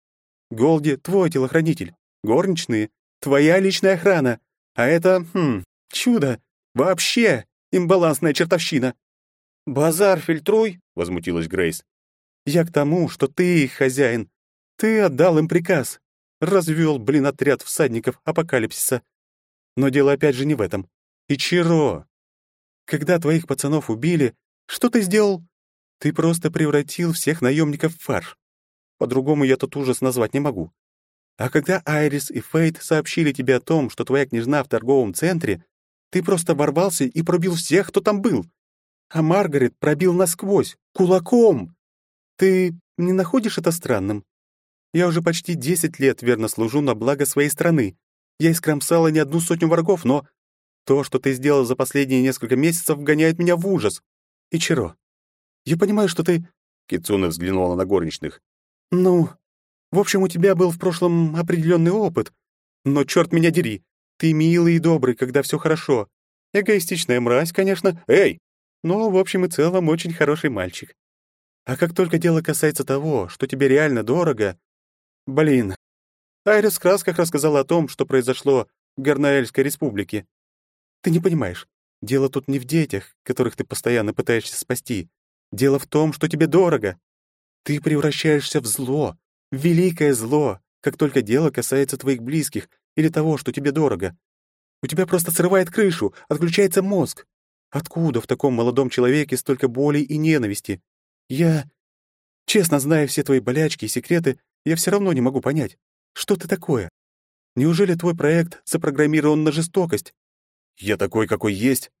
Голди — твой телохранитель. Горничные — твоя личная охрана. А это, хм, чудо. Вообще имбалансная чертовщина. «Базар фильтруй», — возмутилась Грейс. «Я к тому, что ты их хозяин. Ты отдал им приказ. Развел, блин, отряд всадников апокалипсиса. Но дело опять же не в этом. И Чиро. Когда твоих пацанов убили, что ты сделал? Ты просто превратил всех наемников в фарш. По-другому я тот ужас назвать не могу. А когда Айрис и Фейт сообщили тебе о том, что твоя княжна в торговом центре, ты просто ворвался и пробил всех, кто там был. А Маргарет пробил насквозь, кулаком. Ты не находишь это странным? Я уже почти десять лет верно служу на благо своей страны. Я искромсала не одну сотню врагов, но то, что ты сделал за последние несколько месяцев, вгоняет меня в ужас. Ичиро, я понимаю, что ты...» Кицуна взглянула на горничных. «Ну, в общем, у тебя был в прошлом определенный опыт. Но, черт меня дери, ты милый и добрый, когда все хорошо. Эгоистичная мразь, конечно. Эй! Но, в общем и целом, очень хороший мальчик. А как только дело касается того, что тебе реально дорого, Блин. Айрис в красках рассказала о том, что произошло в Гарнаэльской республике. Ты не понимаешь, дело тут не в детях, которых ты постоянно пытаешься спасти. Дело в том, что тебе дорого. Ты превращаешься в зло, в великое зло, как только дело касается твоих близких или того, что тебе дорого. У тебя просто срывает крышу, отключается мозг. Откуда в таком молодом человеке столько боли и ненависти? Я, честно зная все твои болячки и секреты, я все равно не могу понять, что ты такое? Неужели твой проект запрограммирован на жестокость? Я такой, какой есть.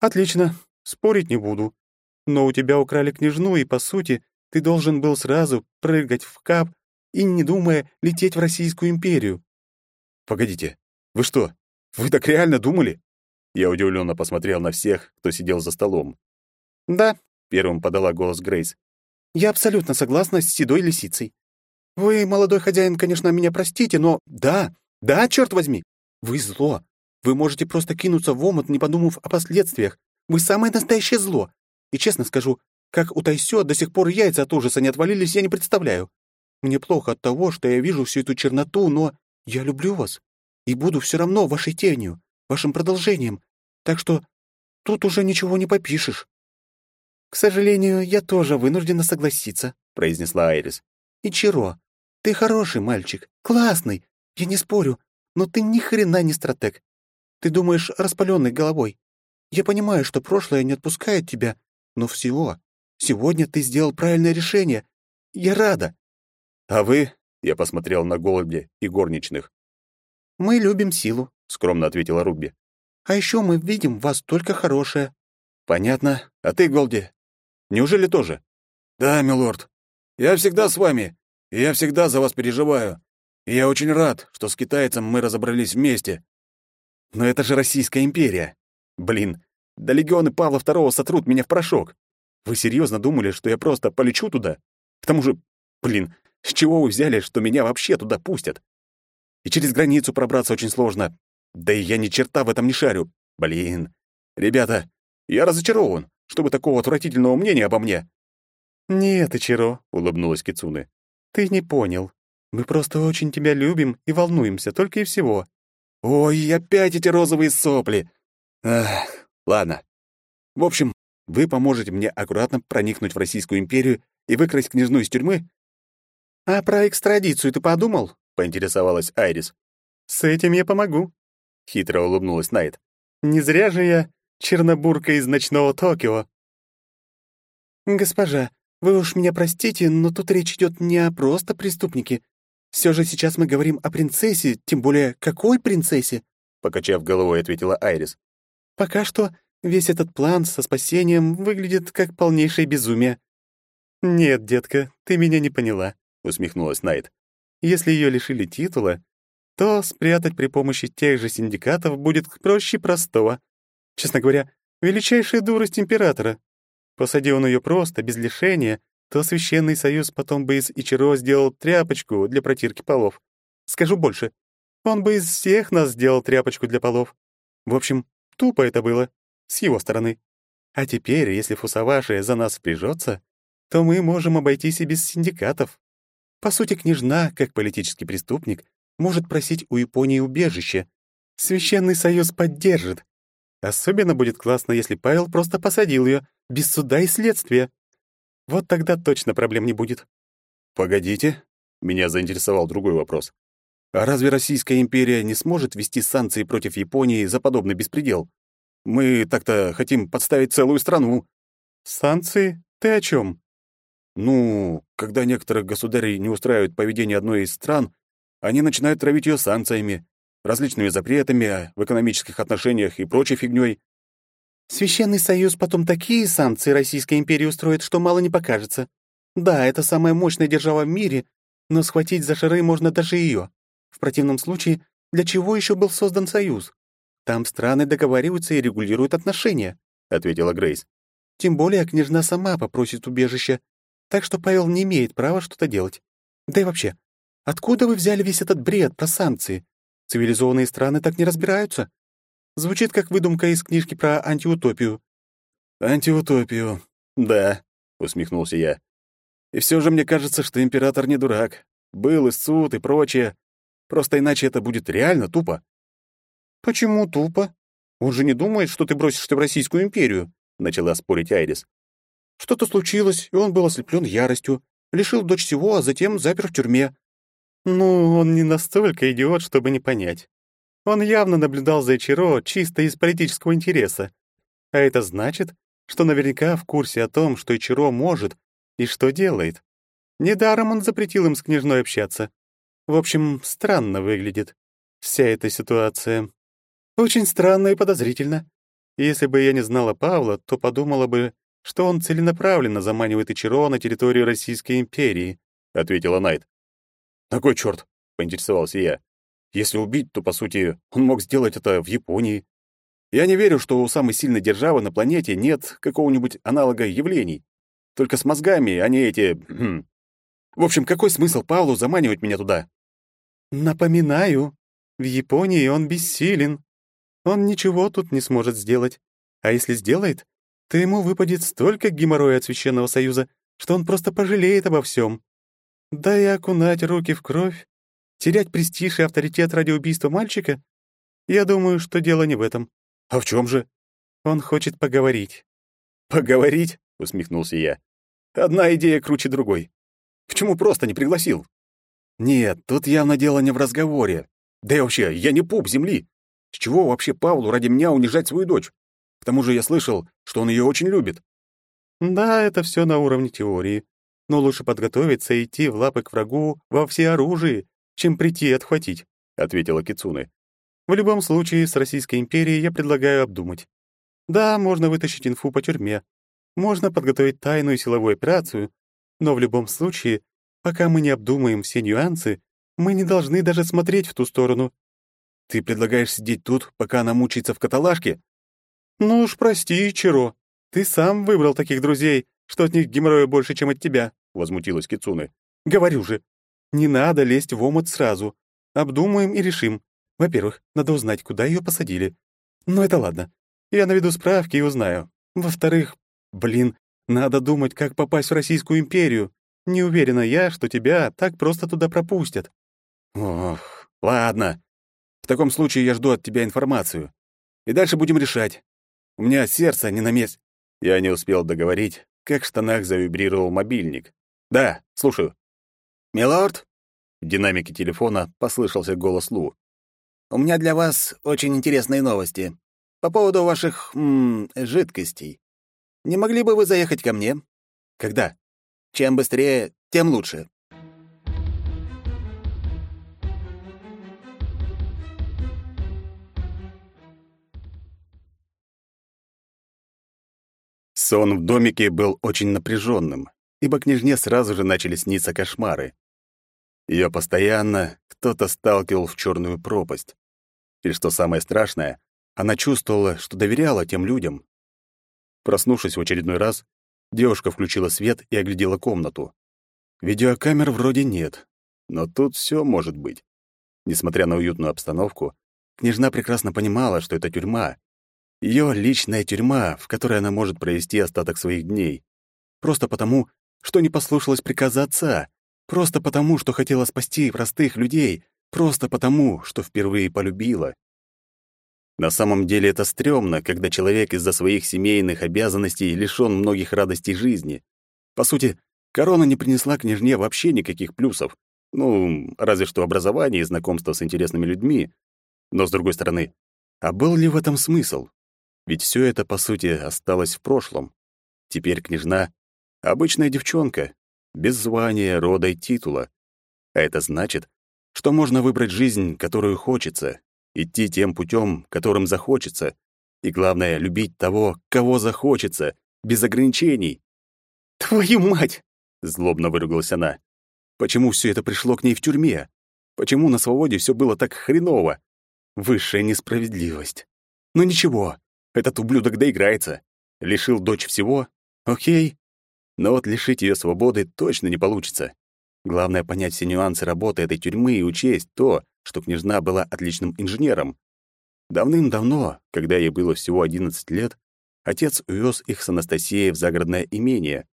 Отлично, спорить не буду. Но у тебя украли княжну, и, по сути, ты должен был сразу прыгать в кап и, не думая, лететь в Российскую империю. Погодите, вы что, вы так реально думали? Я удивленно посмотрел на всех, кто сидел за столом. Да, первым подала голос Грейс. Я абсолютно согласна с седой лисицей. Вы, молодой хозяин, конечно, меня простите, но да, да, черт возьми, вы зло. Вы можете просто кинуться в омут, не подумав о последствиях. Вы самое настоящее зло. И честно скажу, как у Тайсё до сих пор яйца от ужаса не отвалились, я не представляю. Мне плохо от того, что я вижу всю эту черноту, но я люблю вас и буду все равно вашей тенью, вашим продолжением. Так что тут уже ничего не попишешь. К сожалению, я тоже вынуждена согласиться, произнесла Айрис. И Чиро, ты хороший мальчик, классный, я не спорю, но ты ни хрена не стратег. Ты думаешь распаленной головой. Я понимаю, что прошлое не отпускает тебя, но всего, Сегодня ты сделал правильное решение. Я рада. А вы? Я посмотрел на голубя и горничных. Мы любим силу, скромно ответила Руби. А еще мы видим в вас только хорошее. Понятно. А ты, Голди, неужели тоже? Да, милорд. Я всегда с вами, и я всегда за вас переживаю. И я очень рад, что с китайцем мы разобрались вместе. Но это же Российская империя. Блин, да легионы Павла II сотрут меня в порошок. Вы серьезно думали, что я просто полечу туда? К тому же, блин, с чего вы взяли, что меня вообще туда пустят? И через границу пробраться очень сложно. Да и я ни черта в этом не шарю. Блин. Ребята, я разочарован, чтобы такого отвратительного мнения обо мне. «Нет, Ичиро», — улыбнулась Кицуне. «Ты не понял. Мы просто очень тебя любим и волнуемся, только и всего». «Ой, опять эти розовые сопли!» Ах, ладно. В общем, вы поможете мне аккуратно проникнуть в Российскую империю и выкрасть княжну из тюрьмы? А про экстрадицию ты подумал? поинтересовалась Айрис. С этим я помогу, хитро улыбнулась Найт. Не зря же я чернобурка из ночного Токио. Госпожа, вы уж меня простите, но тут речь идет не о просто преступнике. Все же сейчас мы говорим о принцессе, тем более какой принцессе? Покачав головой, ответила Айрис. Пока что весь этот план со спасением выглядит как полнейшее безумие. Нет, детка, ты меня не поняла, усмехнулась Найт. Если ее лишили титула, то спрятать при помощи тех же синдикатов будет проще простого. Честно говоря, величайшая дурость императора. Посади он ее просто, без лишения, то Священный Союз потом бы из Ичиро сделал тряпочку для протирки полов. Скажу больше, он бы из всех нас сделал тряпочку для полов. В общем, тупо это было, с его стороны. А теперь, если Фусаваши за нас впряжется, то мы можем обойтись и без синдикатов. По сути, княжна, как политический преступник, может просить у Японии убежище. Священный Союз поддержит. Особенно будет классно, если Павел просто посадил ее, без суда и следствия. Вот тогда точно проблем не будет. Погодите, меня заинтересовал другой вопрос. А разве Российская империя не сможет ввести санкции против Японии за подобный беспредел? Мы так-то хотим подставить целую страну. Санкции? Ты о чем? Ну, когда некоторых государей не устраивает поведение одной из стран, они начинают травить ее санкциями, различными запретами в экономических отношениях и прочей фигней. Священный Союз потом такие санкции Российской империи устроит, что мало не покажется. Да, это самая мощная держава в мире, но схватить за шары можно даже ее. В противном случае, для чего еще был создан Союз? Там страны договариваются и регулируют отношения, ответила Грейс. Тем более княжна сама попросит убежища, так что Павел не имеет права что-то делать. Да и вообще, откуда вы взяли весь этот бред про санкции? Цивилизованные страны так не разбираются. Звучит как выдумка из книжки про антиутопию. Антиутопию. Да, усмехнулся я. И все же мне кажется, что император не дурак. Был и суд, и прочее. Просто иначе это будет реально тупо. Почему тупо? Он же не думает, что ты бросишься в Российскую империю, начала спорить Айрис. Что-то случилось, и он был ослеплен яростью, лишил дочь всего, а затем запер в тюрьме. Ну, он не настолько идиот, чтобы не понять. Он явно наблюдал за Ичиро чисто из политического интереса. А это значит, что наверняка в курсе о том, что Ичиро может и что делает. Недаром он запретил им с княжной общаться. В общем, странно выглядит вся эта ситуация. Очень странно и подозрительно. Если бы я не знала Павла, то подумала бы, что он целенаправленно заманивает Ичиро на территорию Российской империи, ответила Найт. На кой черт? поинтересовался я. Если убить, то, по сути, он мог сделать это в Японии. Я не верю, что у самой сильной державы на планете нет какого-нибудь аналога явлений. Только с мозгами, а не эти... Хм. В общем, какой смысл Павлу заманивать меня туда? Напоминаю, в Японии он бессилен. Он ничего тут не сможет сделать. А если сделает, то ему выпадет столько геморроя от Священного Союза, что он просто пожалеет обо всем. Да и окунать руки в кровь Терять престиж и авторитет ради убийства мальчика? Я думаю, что дело не в этом. А в чем же? Он хочет поговорить. Поговорить? усмехнулся я. Одна идея круче другой. Почему просто не пригласил? Нет, тут явно дело не в разговоре. Да и вообще, я не пуп земли. С чего вообще Павлу ради меня унижать свою дочь? К тому же я слышал, что он ее очень любит. Да, это все на уровне теории, но лучше подготовиться и идти в лапы к врагу во всеоружии, чем прийти и отхватить, ответила Кицуне. В любом случае, с Российской империей я предлагаю обдумать. Да, можно вытащить инфу по тюрьме, можно подготовить тайную силовую операцию, но в любом случае, пока мы не обдумаем все нюансы, мы не должны даже смотреть в ту сторону. Ты предлагаешь сидеть тут, пока она мучается в каталажке? Ну уж прости, Чиро. Ты сам выбрал таких друзей, что от них геморроя больше, чем от тебя, возмутилась Кицуне. Говорю же, не надо лезть в омут сразу. Обдумаем и решим. Во-первых, надо узнать, куда ее посадили. Но это ладно. Я наведу справки и узнаю. Во-вторых, блин, надо думать, как попасть в Российскую империю. Не уверена я, что тебя так просто туда пропустят. Ох, ладно. В таком случае я жду от тебя информацию. И дальше будем решать. У меня сердце не на месте. Я не успел договорить, как в штанах завибрировал мобильник. Да, слушаю. Милорд? В динамике телефона послышался голос Лу. У меня для вас очень интересные новости. По поводу ваших м -м, жидкостей. Не могли бы вы заехать ко мне? Когда? Чем быстрее, тем лучше. Сон в домике был очень напряженным, ибо княжне сразу же начали сниться кошмары. Ее постоянно кто-то сталкивал в черную пропасть. И что самое страшное, она чувствовала, что доверяла тем людям, Проснувшись в очередной раз, девушка включила свет и оглядела комнату. Видеокамер вроде нет, но тут все может быть. Несмотря на уютную обстановку, княжна прекрасно понимала, что это тюрьма. Ее личная тюрьма, в которой она может провести остаток своих дней. Просто потому, что не послушалась приказа отца, просто потому, что хотела спасти простых людей, просто потому, что впервые полюбила. На самом деле это стрёмно, когда человек из-за своих семейных обязанностей лишён многих радостей жизни. По сути, корона не принесла княжне вообще никаких плюсов. Ну, разве что образование и знакомство с интересными людьми. Но, с другой стороны, а был ли в этом смысл? Ведь всё это, по сути, осталось в прошлом. Теперь княжна — обычная девчонка, без звания, рода и титула. А это значит, что можно выбрать жизнь, которую хочется, идти тем путем, которым захочется, и, главное, любить того, кого захочется, без ограничений. «Твою мать!» — злобно выругалась она. «Почему все это пришло к ней в тюрьме? Почему на свободе все было так хреново? Высшая несправедливость. Но ничего, этот ублюдок доиграется. Лишил дочь всего? Окей. Но вот лишить ее свободы точно не получится. Главное — понять все нюансы работы этой тюрьмы и учесть то, что княжна была отличным инженером. Давным-давно, когда ей было всего 11 лет, отец увез их с Анастасией в загородное имение.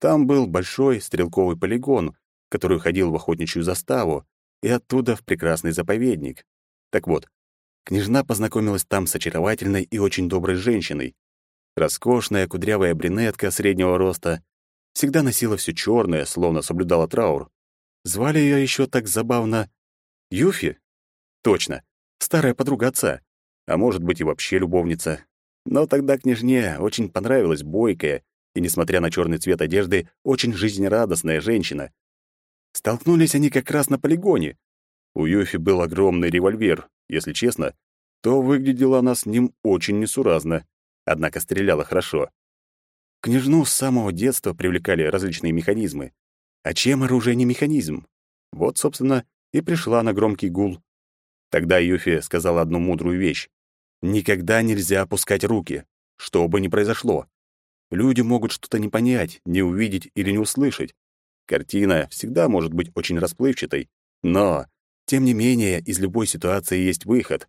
Там был большой стрелковый полигон, который уходил в охотничью заставу, и оттуда в прекрасный заповедник. Так вот, княжна познакомилась там с очаровательной и очень доброй женщиной. Роскошная кудрявая брюнетка среднего роста, всегда носила все черное, словно соблюдала траур. Звали ее еще так забавно Юфи? Точно, старая подруга отца, а может быть и вообще любовница. Но тогда княжне очень понравилась бойкая и, несмотря на черный цвет одежды, очень жизнерадостная женщина. Столкнулись они как раз на полигоне. У Юфи был огромный револьвер, если честно, то выглядела она с ним очень несуразно, однако стреляла хорошо. Княжну с самого детства привлекали различные механизмы. А чем оружие не механизм? Вот, собственно, и пришла на громкий гул. Тогда Юфи сказала одну мудрую вещь. «Никогда нельзя опускать руки, что бы ни произошло. Люди могут что-то не понять, не увидеть или не услышать. Картина всегда может быть очень расплывчатой, но, тем не менее, из любой ситуации есть выход.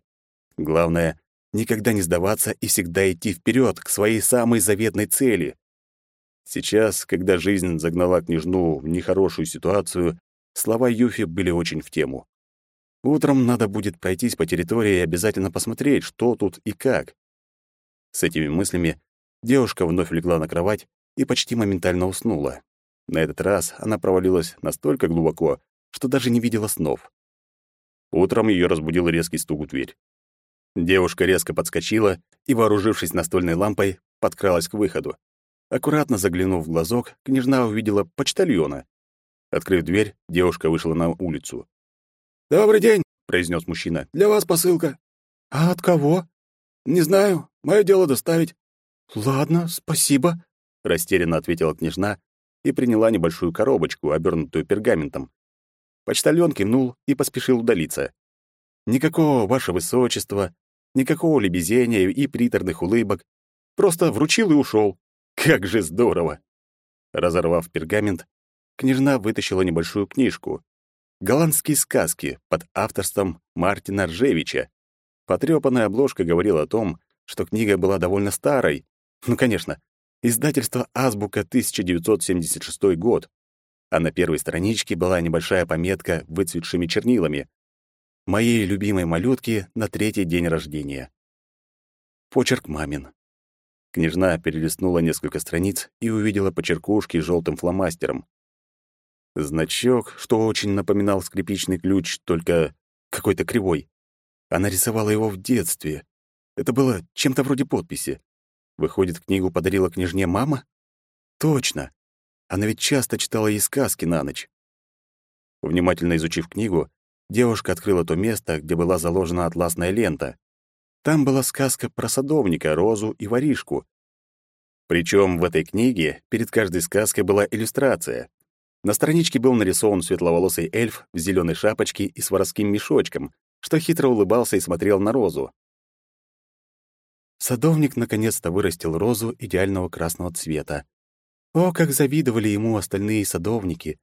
Главное — никогда не сдаваться и всегда идти вперед к своей самой заветной цели. Сейчас, когда жизнь загнала княжну в нехорошую ситуацию, Слова Юфи были очень в тему. Утром надо будет пройтись по территории и обязательно посмотреть, что тут и как. С этими мыслями девушка вновь легла на кровать и почти моментально уснула. На этот раз она провалилась настолько глубоко, что даже не видела снов. Утром ее разбудил резкий стук в дверь. Девушка резко подскочила и, вооружившись настольной лампой, подкралась к выходу. Аккуратно заглянув в глазок, княжна увидела почтальона. Открыв дверь, девушка вышла на улицу. «Добрый день», — произнес мужчина. «Для вас посылка». «А от кого?» «Не знаю. Мое дело доставить». «Ладно, спасибо», — растерянно ответила княжна и приняла небольшую коробочку, обернутую пергаментом. Почтальон кивнул и поспешил удалиться. Никакого ваше высочества, никакого лебезения и приторных улыбок. Просто вручил и ушел. Как же здорово! Разорвав пергамент, княжна вытащила небольшую книжку. «Голландские сказки» под авторством Мартина Ржевича. Потрёпанная обложка говорила о том, что книга была довольно старой. Ну, конечно, издательство «Азбука», 1976 год. А на первой страничке была небольшая пометка выцветшими чернилами. «Моей любимой малютке на третий день рождения». Почерк мамин. Княжна перелистнула несколько страниц и увидела почеркушки желтым фломастером. Значок, что очень напоминал скрипичный ключ, только какой-то кривой. Она рисовала его в детстве. Это было чем-то вроде подписи. Выходит, книгу подарила княжне мама? Точно. Она ведь часто читала ей сказки на ночь. Внимательно изучив книгу, девушка открыла то место, где была заложена атласная лента. Там была сказка про садовника, розу и воришку. Причем в этой книге перед каждой сказкой была иллюстрация. На страничке был нарисован светловолосый эльф в зеленой шапочке и с воровским мешочком, что хитро улыбался и смотрел на розу. Садовник наконец-то вырастил розу идеального красного цвета. О, как завидовали ему остальные садовники!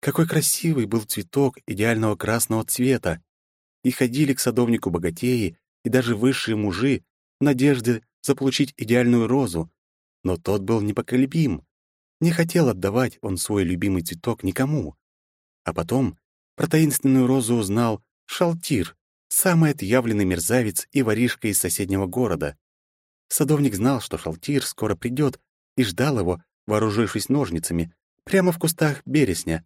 Какой красивый был цветок идеального красного цвета! И ходили к садовнику богатеи и даже высшие мужи в надежде заполучить идеальную розу, но тот был непоколебим. Не хотел отдавать он свой любимый цветок никому. А потом про таинственную розу узнал Шалтир, самый отъявленный мерзавец и воришка из соседнего города. Садовник знал, что Шалтир скоро придет, и ждал его, вооружившись ножницами, прямо в кустах бересня.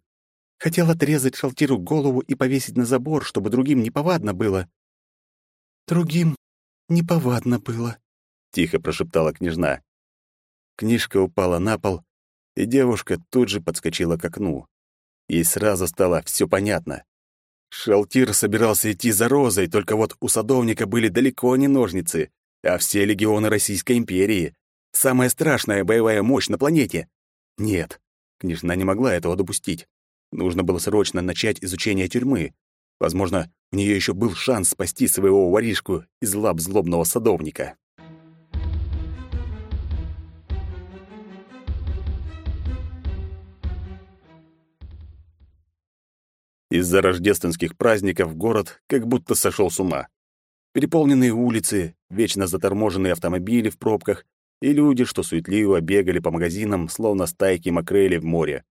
Хотел отрезать Шалтиру голову и повесить на забор, чтобы другим неповадно было. «Другим неповадно было», — тихо прошептала княжна. Книжка упала на пол, и девушка тут же подскочила к окну. Ей сразу стало все понятно. Шалтир собирался идти за Розой, только вот у садовника были далеко не ножницы, а все легионы Российской империи. Самая страшная боевая мощь на планете. Нет, княжна не могла этого допустить. Нужно было срочно начать изучение тюрьмы. Возможно, у нее еще был шанс спасти своего воришку из лап злобного садовника. Из-за рождественских праздников город как будто сошел с ума. Переполненные улицы, вечно заторможенные автомобили в пробках и люди, что суетливо бегали по магазинам, словно стайки макрели в море.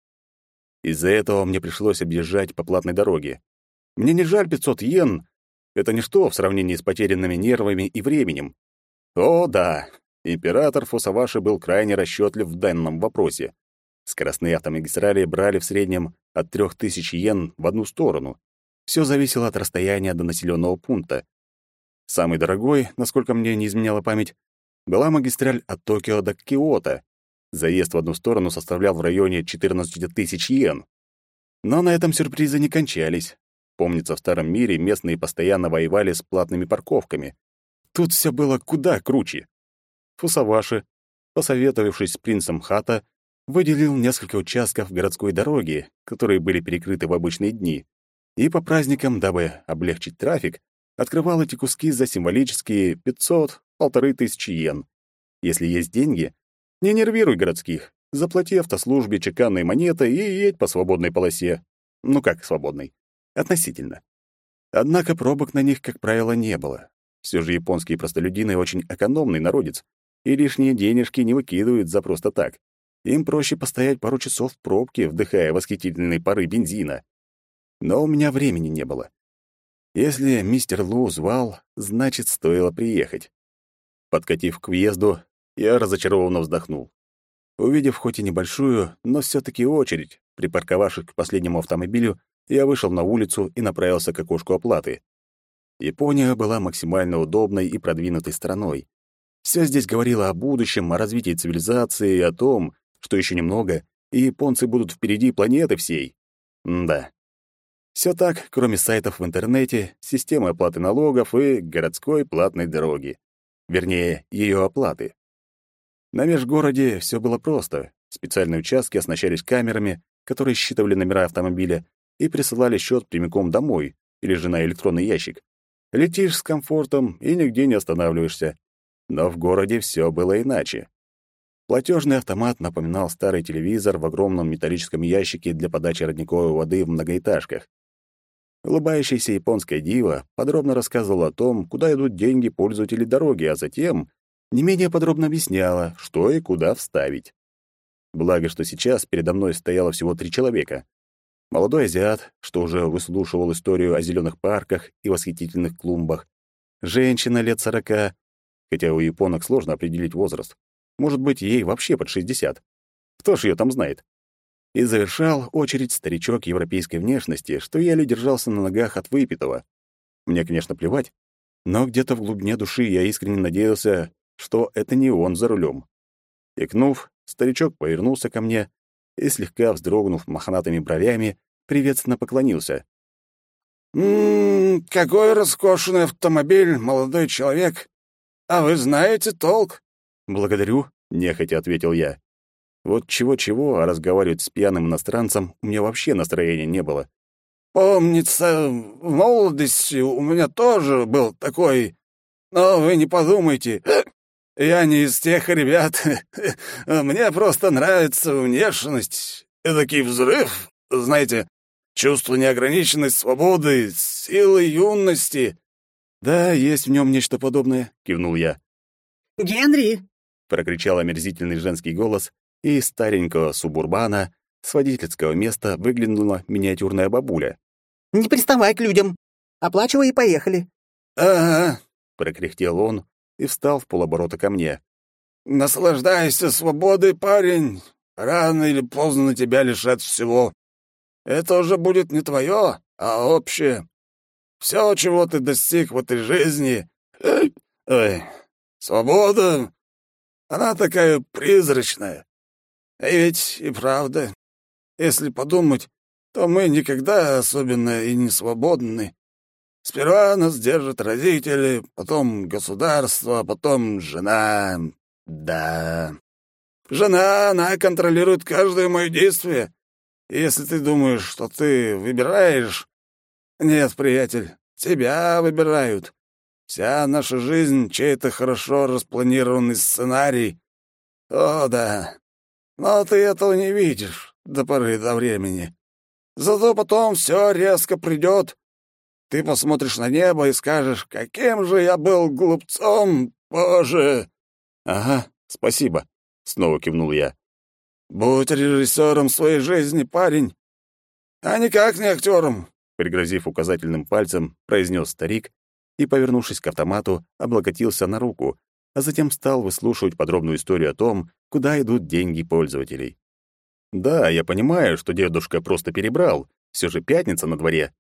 Из-за этого мне пришлось объезжать по платной дороге. Мне не жаль 500 йен. Это ничто в сравнении с потерянными нервами и временем. О, да, император Фусаваши был крайне расчетлив в данном вопросе. Скоростные автомагистрали брали в среднем от 3000 йен в одну сторону. Все зависело от расстояния до населенного пункта. Самый дорогой, насколько мне не изменяла память, была магистраль от Токио до Киото. Заезд в одну сторону составлял в районе 14 тысяч йен. Но на этом сюрпризы не кончались. Помнится, в Старом мире местные постоянно воевали с платными парковками. Тут все было куда круче. Фусаваши, посоветовавшись с принцем Хата, выделил несколько участков городской дороги, которые были перекрыты в обычные дни, и по праздникам, дабы облегчить трафик, открывал эти куски за символические 500 полторы тысячи йен. Если есть деньги, не нервируй городских, заплати автослужбе чеканной монетой и едь по свободной полосе. Ну как свободной? Относительно. Однако пробок на них, как правило, не было. Все же японские простолюдины очень экономный народец, и лишние денежки не выкидывают за просто так. Им проще постоять пару часов в пробке, вдыхая восхитительные пары бензина. Но у меня времени не было. Если мистер Лу звал, значит, стоило приехать. Подкатив к въезду, я разочарованно вздохнул. Увидев хоть и небольшую, но все таки очередь, припарковавшись к последнему автомобилю, я вышел на улицу и направился к окошку оплаты. Япония была максимально удобной и продвинутой страной. Все здесь говорило о будущем, о развитии цивилизации и о том, что еще немного, и японцы будут впереди планеты всей. М да. Все так, кроме сайтов в интернете, системы оплаты налогов и городской платной дороги. Вернее, ее оплаты. На межгороде все было просто. Специальные участки оснащались камерами, которые считывали номера автомобиля и присылали счет прямиком домой или же на электронный ящик. Летишь с комфортом и нигде не останавливаешься. Но в городе все было иначе. Платежный автомат напоминал старый телевизор в огромном металлическом ящике для подачи родниковой воды в многоэтажках. Улыбающаяся японская дива подробно рассказывала о том, куда идут деньги пользователей дороги, а затем не менее подробно объясняла, что и куда вставить. Благо, что сейчас передо мной стояло всего три человека. Молодой азиат, что уже выслушивал историю о зеленых парках и восхитительных клумбах. Женщина лет сорока, хотя у японок сложно определить возраст. Может быть, ей вообще под 60. Кто ж ее там знает? И завершал очередь старичок европейской внешности, что еле держался на ногах от выпитого. Мне, конечно, плевать, но где-то в глубине души я искренне надеялся, что это не он за рулем. Икнув, старичок повернулся ко мне и, слегка вздрогнув мохнатыми бровями, приветственно поклонился. «М-м, какой роскошный автомобиль, молодой человек! А вы знаете толк?» «Благодарю», — нехотя ответил я. Вот чего-чего, а разговаривать с пьяным иностранцем у меня вообще настроения не было. «Помнится, в молодости у меня тоже был такой... Но вы не подумайте, я не из тех ребят. Мне просто нравится внешность. Эдакий взрыв, знаете, чувство неограниченной свободы, силы юности». «Да, есть в нем нечто подобное», — кивнул я. «Генри!» — прокричал омерзительный женский голос, и из старенького субурбана с водительского места выглянула миниатюрная бабуля. «Не приставай к людям. Оплачивай и поехали». «Ага», — прокряхтел он и встал в полоборота ко мне. «Наслаждайся свободой, парень. Рано или поздно на тебя лишат всего. Это уже будет не твое, а общее. Все, чего ты достиг в этой жизни... Ой, свобода, она такая призрачная. И ведь и правда, если подумать, то мы никогда особенно и не свободны. Сперва нас держат родители, потом государство, потом жена. Да. Жена, она контролирует каждое мое действие. И если ты думаешь, что ты выбираешь... Нет, приятель, тебя выбирают. Вся наша жизнь — чей-то хорошо распланированный сценарий. О, да, но ты этого не видишь до поры до времени. Зато потом все резко придет. Ты посмотришь на небо и скажешь, каким же я был глупцом, боже!» «Ага, спасибо», — снова кивнул я. «Будь режиссером своей жизни, парень, а никак не актером», — пригрозив указательным пальцем, произнес старик и, повернувшись к автомату, облокотился на руку, а затем стал выслушивать подробную историю о том, куда идут деньги пользователей. Да, я понимаю, что дедушка просто перебрал, все же пятница на дворе.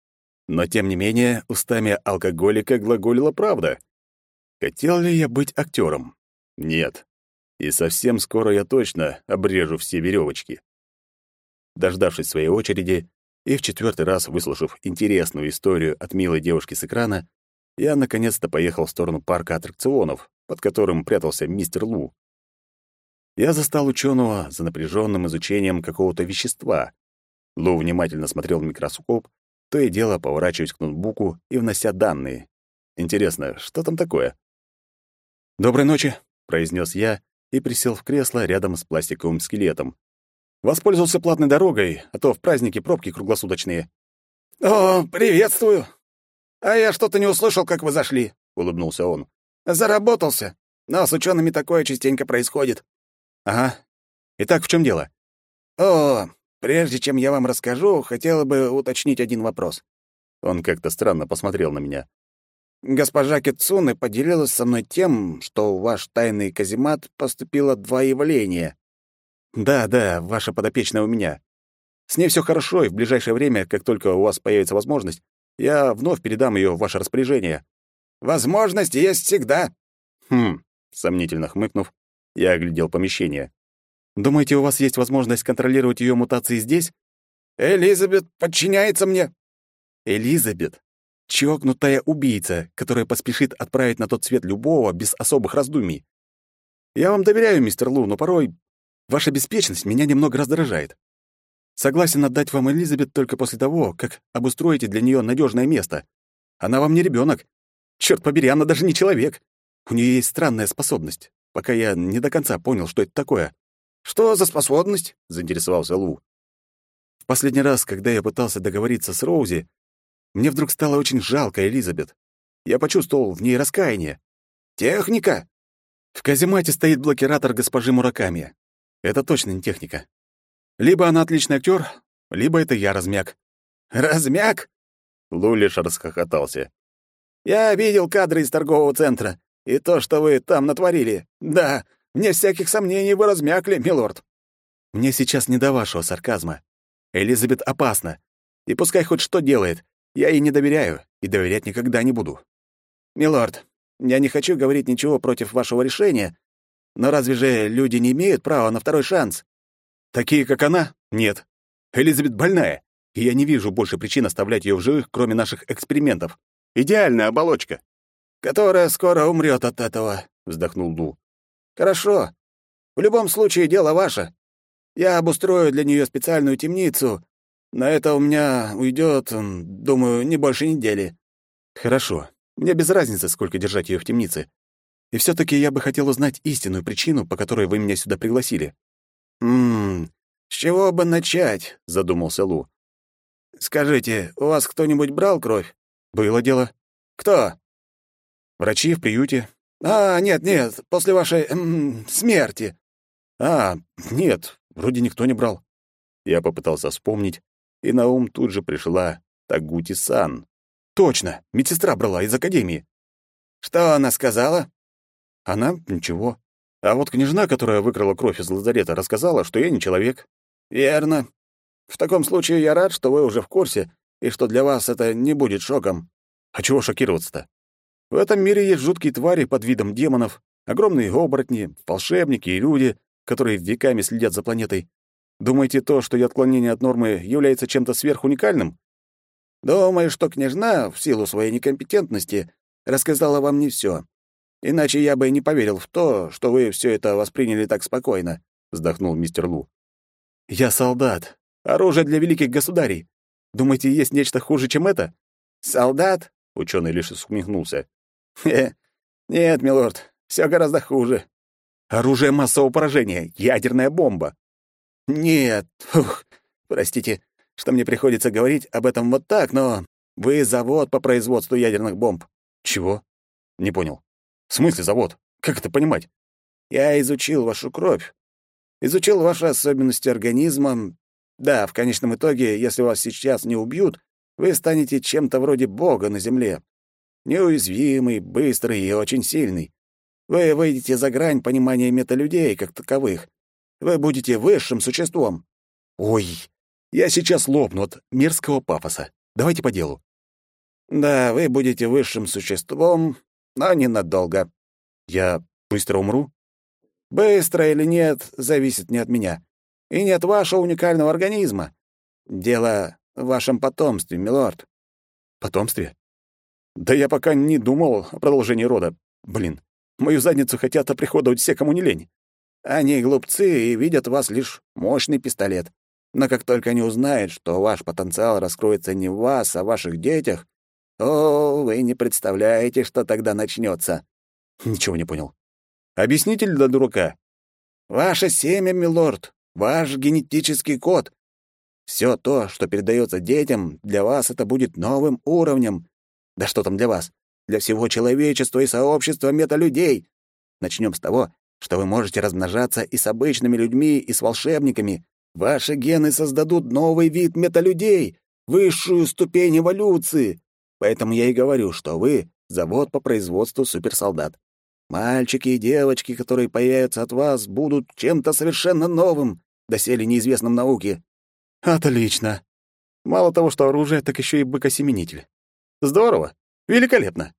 Но, тем не менее, устами алкоголика глаголила правда. Хотел ли я быть актером? Нет. И совсем скоро я точно обрежу все веревочки. Дождавшись своей очереди и в четвертый раз выслушав интересную историю от милой девушки с экрана, я наконец-то поехал в сторону парка аттракционов, под которым прятался мистер Лу. Я застал ученого за напряженным изучением какого-то вещества. Лу внимательно смотрел в микроскоп, то и дело поворачиваясь к ноутбуку и внося данные. Интересно, что там такое? «Доброй ночи», — произнес я и присел в кресло рядом с пластиковым скелетом. Воспользовался платной дорогой, а то в праздники пробки круглосуточные. «О, приветствую! А я что-то не услышал, как вы зашли», — улыбнулся он. «Заработался. Но с учеными такое частенько происходит. Ага. Итак, в чем дело? О, прежде чем я вам расскажу, хотела бы уточнить один вопрос. Он как-то странно посмотрел на меня. Госпожа Кицуны поделилась со мной тем, что в ваш тайный каземат поступило два явления. Да, да, ваша подопечная у меня. С ней все хорошо, и в ближайшее время, как только у вас появится возможность, я вновь передам ее в ваше распоряжение. Возможность есть всегда. Хм, Сомнительно хмыкнув, я оглядел помещение. «Думаете, у вас есть возможность контролировать ее мутации здесь?» «Элизабет подчиняется мне». «Элизабет — чокнутая убийца, которая поспешит отправить на тот свет любого без особых раздумий. Я вам доверяю, мистер Лу, но порой ваша беспечность меня немного раздражает. Согласен отдать вам Элизабет только после того, как обустроите для нее надежное место. Она вам не ребенок. Черт побери, она даже не человек. У нее есть странная способность. Пока я не до конца понял, что это такое. Что за способность? заинтересовался Лу. В последний раз, когда я пытался договориться с Роузи, мне вдруг стало очень жалко Элизабет. Я почувствовал в ней раскаяние. Техника? В каземате стоит блокиратор госпожи Мураками. Это точно не техника. Либо она отличный актер, либо это я размяк. Размяк? Лу лишь расхохотался. Я видел кадры из торгового центра. И то, что вы там натворили. Да, вне всяких сомнений вы размякли, милорд. Мне сейчас не до вашего сарказма. Элизабет опасна. И пускай хоть что делает, я ей не доверяю и доверять никогда не буду. Милорд, я не хочу говорить ничего против вашего решения, но разве же люди не имеют права на второй шанс? Такие, как она? Нет. Элизабет больная, и я не вижу больше причин оставлять ее в живых, кроме наших экспериментов. Идеальная оболочка которая скоро умрет от этого», — вздохнул Ду. «Хорошо. В любом случае, дело ваше. Я обустрою для нее специальную темницу. На это у меня уйдет, думаю, не больше недели». «Хорошо. Мне без разницы, сколько держать ее в темнице. И все таки я бы хотел узнать истинную причину, по которой вы меня сюда пригласили». «Ммм, с чего бы начать?» — задумался Лу. «Скажите, у вас кто-нибудь брал кровь?» «Было дело». «Кто?» Врачи в приюте. А, нет, нет, после вашей эм, смерти. А, нет, вроде никто не брал. Я попытался вспомнить, и на ум тут же пришла Тагути-сан. Точно, медсестра брала из академии. Что она сказала? Она ничего. А вот княжна, которая выкрала кровь из лазарета, рассказала, что я не человек. Верно. В таком случае я рад, что вы уже в курсе, и что для вас это не будет шоком. А чего шокироваться-то? В этом мире есть жуткие твари под видом демонов, огромные оборотни, волшебники и люди, которые веками следят за планетой. Думаете, то, что я отклонение от нормы, является чем-то сверхуникальным? Думаю, что княжна, в силу своей некомпетентности, рассказала вам не все. Иначе я бы не поверил в то, что вы все это восприняли так спокойно», — вздохнул мистер Лу. «Я солдат. Оружие для великих государей. Думаете, есть нечто хуже, чем это?» «Солдат?» — ученый лишь усмехнулся. Нет, милорд, все гораздо хуже. Оружие массового поражения, ядерная бомба. Нет, фух, простите, что мне приходится говорить об этом вот так, но вы завод по производству ядерных бомб. Чего? Не понял. В смысле завод? Как это понимать? Я изучил вашу кровь. Изучил ваши особенности организма. Да, в конечном итоге, если вас сейчас не убьют, вы станете чем-то вроде бога на земле неуязвимый, быстрый и очень сильный. Вы выйдете за грань понимания металюдей как таковых. Вы будете высшим существом. Ой, я сейчас лопну от мерзкого пафоса. Давайте по делу. Да, вы будете высшим существом, но ненадолго. Я быстро умру? Быстро или нет, зависит не от меня. И не от вашего уникального организма. Дело в вашем потомстве, милорд. Потомстве? Да я пока не думал о продолжении рода. Блин, мою задницу хотят оприходовать все, кому не лень. Они глупцы и видят в вас лишь мощный пистолет. Но как только они узнают, что ваш потенциал раскроется не в вас, а в ваших детях, о, вы не представляете, что тогда начнется. Ничего не понял. Объясните для дурака. Ваше семя, милорд, ваш генетический код. Все то, что передается детям, для вас это будет новым уровнем, да что там для вас? Для всего человечества и сообщества металюдей. Начнем с того, что вы можете размножаться и с обычными людьми, и с волшебниками. Ваши гены создадут новый вид металюдей, высшую ступень эволюции. Поэтому я и говорю, что вы — завод по производству суперсолдат. Мальчики и девочки, которые появятся от вас, будут чем-то совершенно новым, доселе неизвестным науке. Отлично. Мало того, что оружие, так еще и быкосеменитель. Здорово. Великолепно.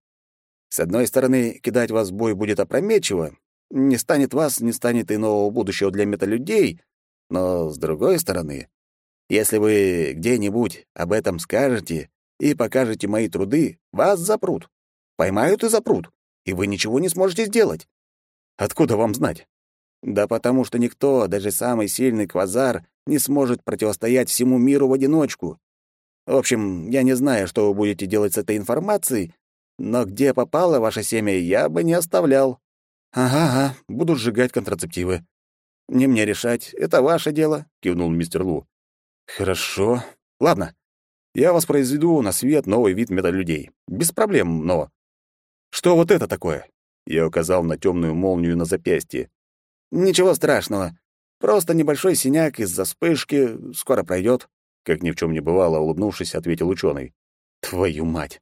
С одной стороны, кидать вас в бой будет опрометчиво. Не станет вас, не станет и нового будущего для металюдей. Но с другой стороны, если вы где-нибудь об этом скажете и покажете мои труды, вас запрут. Поймают и запрут, и вы ничего не сможете сделать. Откуда вам знать? Да потому что никто, даже самый сильный квазар, не сможет противостоять всему миру в одиночку. В общем, я не знаю, что вы будете делать с этой информацией, но где попало ваше семя, я бы не оставлял. Ага, ага, буду сжигать контрацептивы. Не мне решать, это ваше дело, кивнул мистер Лу. Хорошо. Ладно. Я воспроизведу на свет новый вид металюдей. Без проблем, но Что вот это такое? Я указал на темную молнию на запястье. Ничего страшного. Просто небольшой синяк из-за вспышки, скоро пройдет. Как ни в чем не бывало, улыбнувшись, ответил ученый. Твою мать.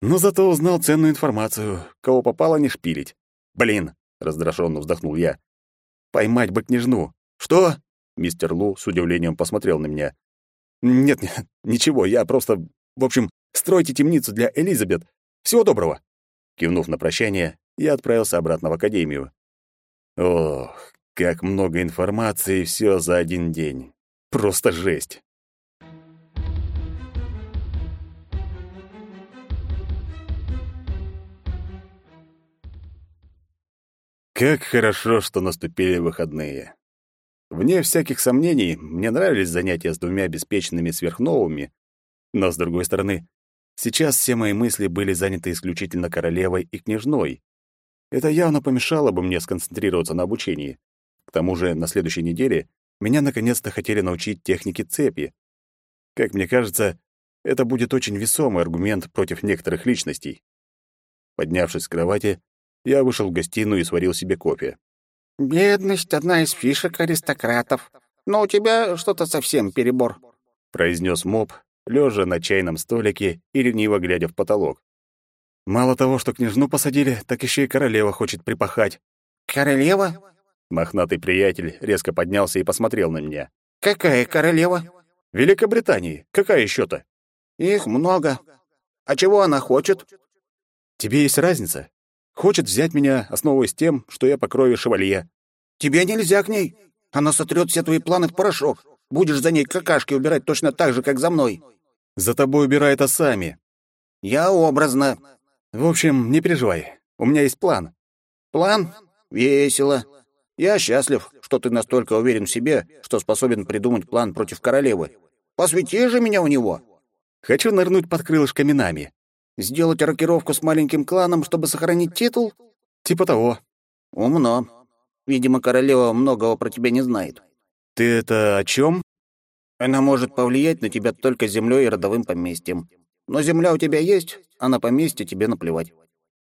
Но зато узнал ценную информацию. Кого попало, не шпилить. Блин, раздраженно вздохнул я. Поймать бы княжну. Что? Мистер Лу с удивлением посмотрел на меня. Нет, нет, ничего, я просто, в общем, стройте темницу для Элизабет. Всего доброго. Кивнув на прощание, я отправился обратно в академию. Ох, как много информации все за один день. Просто жесть. Как хорошо, что наступили выходные. Вне всяких сомнений, мне нравились занятия с двумя обеспеченными сверхновыми, но, с другой стороны, сейчас все мои мысли были заняты исключительно королевой и княжной. Это явно помешало бы мне сконцентрироваться на обучении. К тому же на следующей неделе меня наконец-то хотели научить технике цепи. Как мне кажется, это будет очень весомый аргумент против некоторых личностей. Поднявшись с кровати, я вышел в гостиную и сварил себе кофе. «Бедность — одна из фишек аристократов. Но у тебя что-то совсем перебор», — произнес моб, лежа на чайном столике и ревниво глядя в потолок. «Мало того, что княжну посадили, так еще и королева хочет припахать». «Королева?» Мохнатый приятель резко поднялся и посмотрел на меня. «Какая королева?» «Великобритании. Какая еще-то?» «Их много. А чего она хочет?» «Тебе есть разница? Хочет взять меня, основываясь тем, что я по крови шевалье. Тебе нельзя к ней. Она сотрет все твои планы в порошок. Будешь за ней какашки убирать точно так же, как за мной. За тобой убирает сами. Я образно. В общем, не переживай. У меня есть план. План? Весело. Я счастлив, что ты настолько уверен в себе, что способен придумать план против королевы. Посвяти же меня в него. Хочу нырнуть под крылышко Минами. Сделать рокировку с маленьким кланом, чтобы сохранить титул? Типа того. Умно. Видимо, королева многого про тебя не знает. Ты это о чем? Она может повлиять на тебя только землей и родовым поместьем. Но земля у тебя есть, а на поместье тебе наплевать.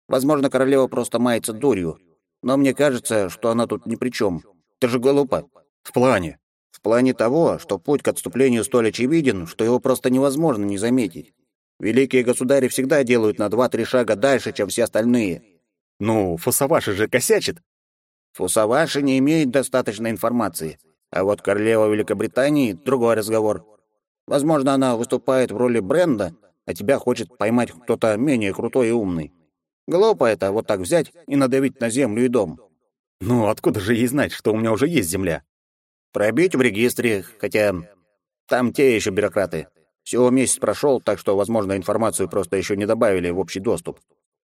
Возможно, королева просто мается дурью. Но мне кажется, что она тут ни при чем. Ты же глупа. В плане? В плане того, что путь к отступлению столь очевиден, что его просто невозможно не заметить. Великие государи всегда делают на два-три шага дальше, чем все остальные. Ну, Фусаваши же косячит. Фусаваши не имеет достаточной информации. А вот королева Великобритании — другой разговор. Возможно, она выступает в роли бренда, а тебя хочет поймать кто-то менее крутой и умный. Глупо это вот так взять и надавить на землю и дом. Ну, откуда же ей знать, что у меня уже есть земля? Пробить в регистре, хотя там те еще бюрократы. Всего месяц прошел, так что, возможно, информацию просто еще не добавили в общий доступ.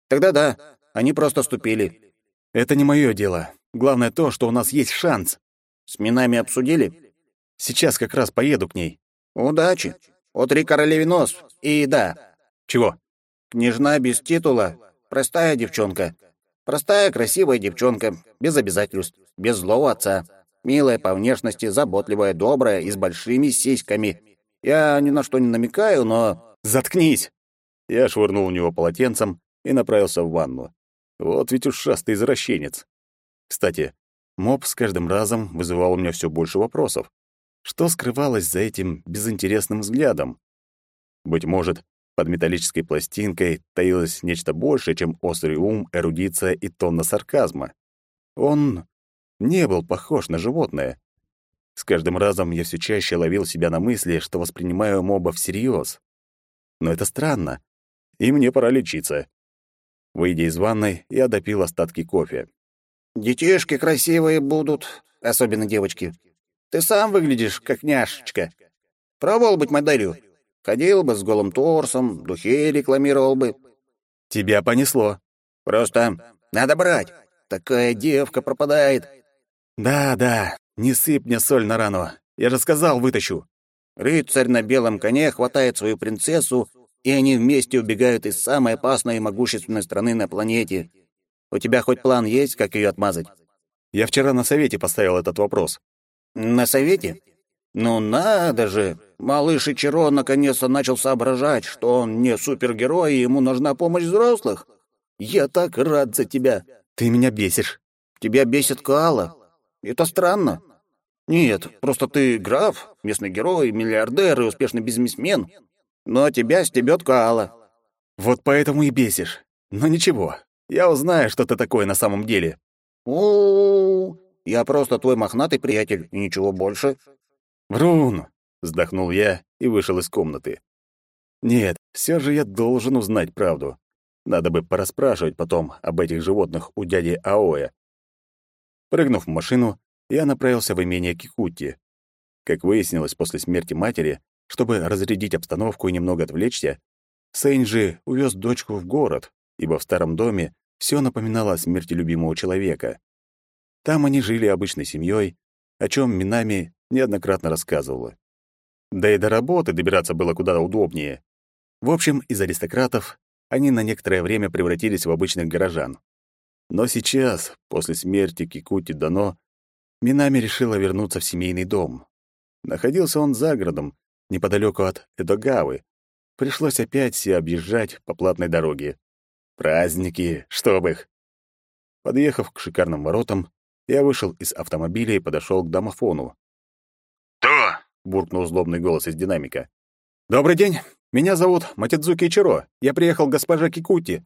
Тогда да, они просто ступили. Это не мое дело. Главное то, что у нас есть шанс. С Минами обсудили? Сейчас как раз поеду к ней. Удачи. Отри королеве нос. И да. Чего? Княжна без титула. Простая девчонка. Простая, красивая девчонка. Без обязательств. Без злого отца. Милая по внешности, заботливая, добрая и с большими сиськами. Я ни на что не намекаю, но... Заткнись! Я швырнул в него полотенцем и направился в ванну. Вот ведь ушастый извращенец. Кстати, моб с каждым разом вызывал у меня все больше вопросов. Что скрывалось за этим безинтересным взглядом? Быть может, под металлической пластинкой таилось нечто большее, чем острый ум, эрудиция и тонна сарказма. Он не был похож на животное. С каждым разом я все чаще ловил себя на мысли, что воспринимаю моба всерьез. Но это странно, и мне пора лечиться. Выйдя из ванной, я допил остатки кофе. «Детишки красивые будут, особенно девочки. Ты сам выглядишь как няшечка. Пробовал быть моделью. Ходил бы с голым торсом, духи рекламировал бы». «Тебя понесло». «Просто надо брать. Такая девка пропадает». «Да, да, не сыпь мне соль на рану. Я же сказал, вытащу». Рыцарь на белом коне хватает свою принцессу, и они вместе убегают из самой опасной и могущественной страны на планете. У тебя хоть план есть, как ее отмазать? Я вчера на совете поставил этот вопрос. На совете? Ну надо же! Малыш Ичиро наконец-то начал соображать, что он не супергерой, и ему нужна помощь взрослых. Я так рад за тебя. Ты меня бесишь. Тебя бесит Каала. Это странно. Нет, просто ты граф, местный герой, миллиардер и успешный бизнесмен. Но тебя стебет Каала. Вот поэтому и бесишь. Но ничего, я узнаю, что ты такое на самом деле. О, я просто твой мохнатый приятель, и ничего больше. Врун, вздохнул я и вышел из комнаты. Нет, все же я должен узнать правду. Надо бы пораспрашивать потом об этих животных у дяди Аоя. Прыгнув в машину, я направился в имение Кикути. Как выяснилось после смерти матери, чтобы разрядить обстановку и немного отвлечься, Сейнджи увез дочку в город, ибо в старом доме все напоминало о смерти любимого человека. Там они жили обычной семьей, о чем Минами неоднократно рассказывала. Да и до работы добираться было куда удобнее. В общем, из аристократов они на некоторое время превратились в обычных горожан. Но сейчас, после смерти Кикути Дано, Минами решила вернуться в семейный дом. Находился он за городом, неподалеку от Эдогавы. Пришлось опять все объезжать по платной дороге. Праздники, чтоб их. Подъехав к шикарным воротам, я вышел из автомобиля и подошел к домофону. «Кто?» — буркнул злобный голос из динамика. «Добрый день. Меня зовут Матидзуки Ичиро. Я приехал к госпоже Кикути».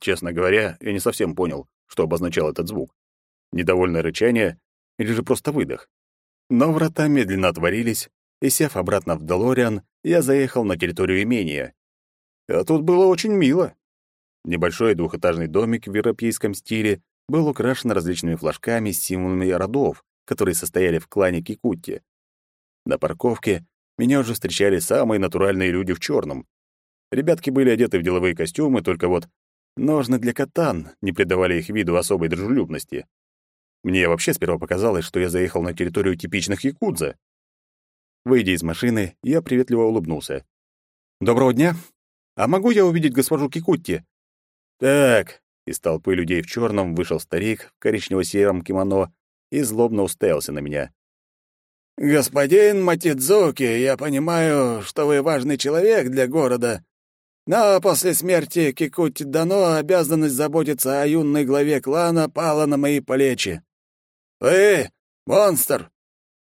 Честно говоря, я не совсем понял, что обозначал этот звук недовольное рычание или же просто выдох. Но врата медленно отворились, и, сев обратно в Долориан, я заехал на территорию имения. А тут было очень мило. Небольшой двухэтажный домик в европейском стиле был украшен различными флажками с символами родов, которые состояли в клане Кикутти. На парковке меня уже встречали самые натуральные люди в черном. Ребятки были одеты в деловые костюмы, только вот ножны для катан не придавали их виду особой дружелюбности. Мне вообще сперва показалось, что я заехал на территорию типичных якудза. Выйдя из машины, я приветливо улыбнулся. «Доброго дня! А могу я увидеть госпожу Кикутти?» «Так», — из толпы людей в черном вышел старик в коричнево-сером кимоно и злобно уставился на меня. «Господин Матидзуки, я понимаю, что вы важный человек для города, но после смерти Кикути Дано обязанность заботиться о юной главе клана пала на мои плечи. «Вы — монстр!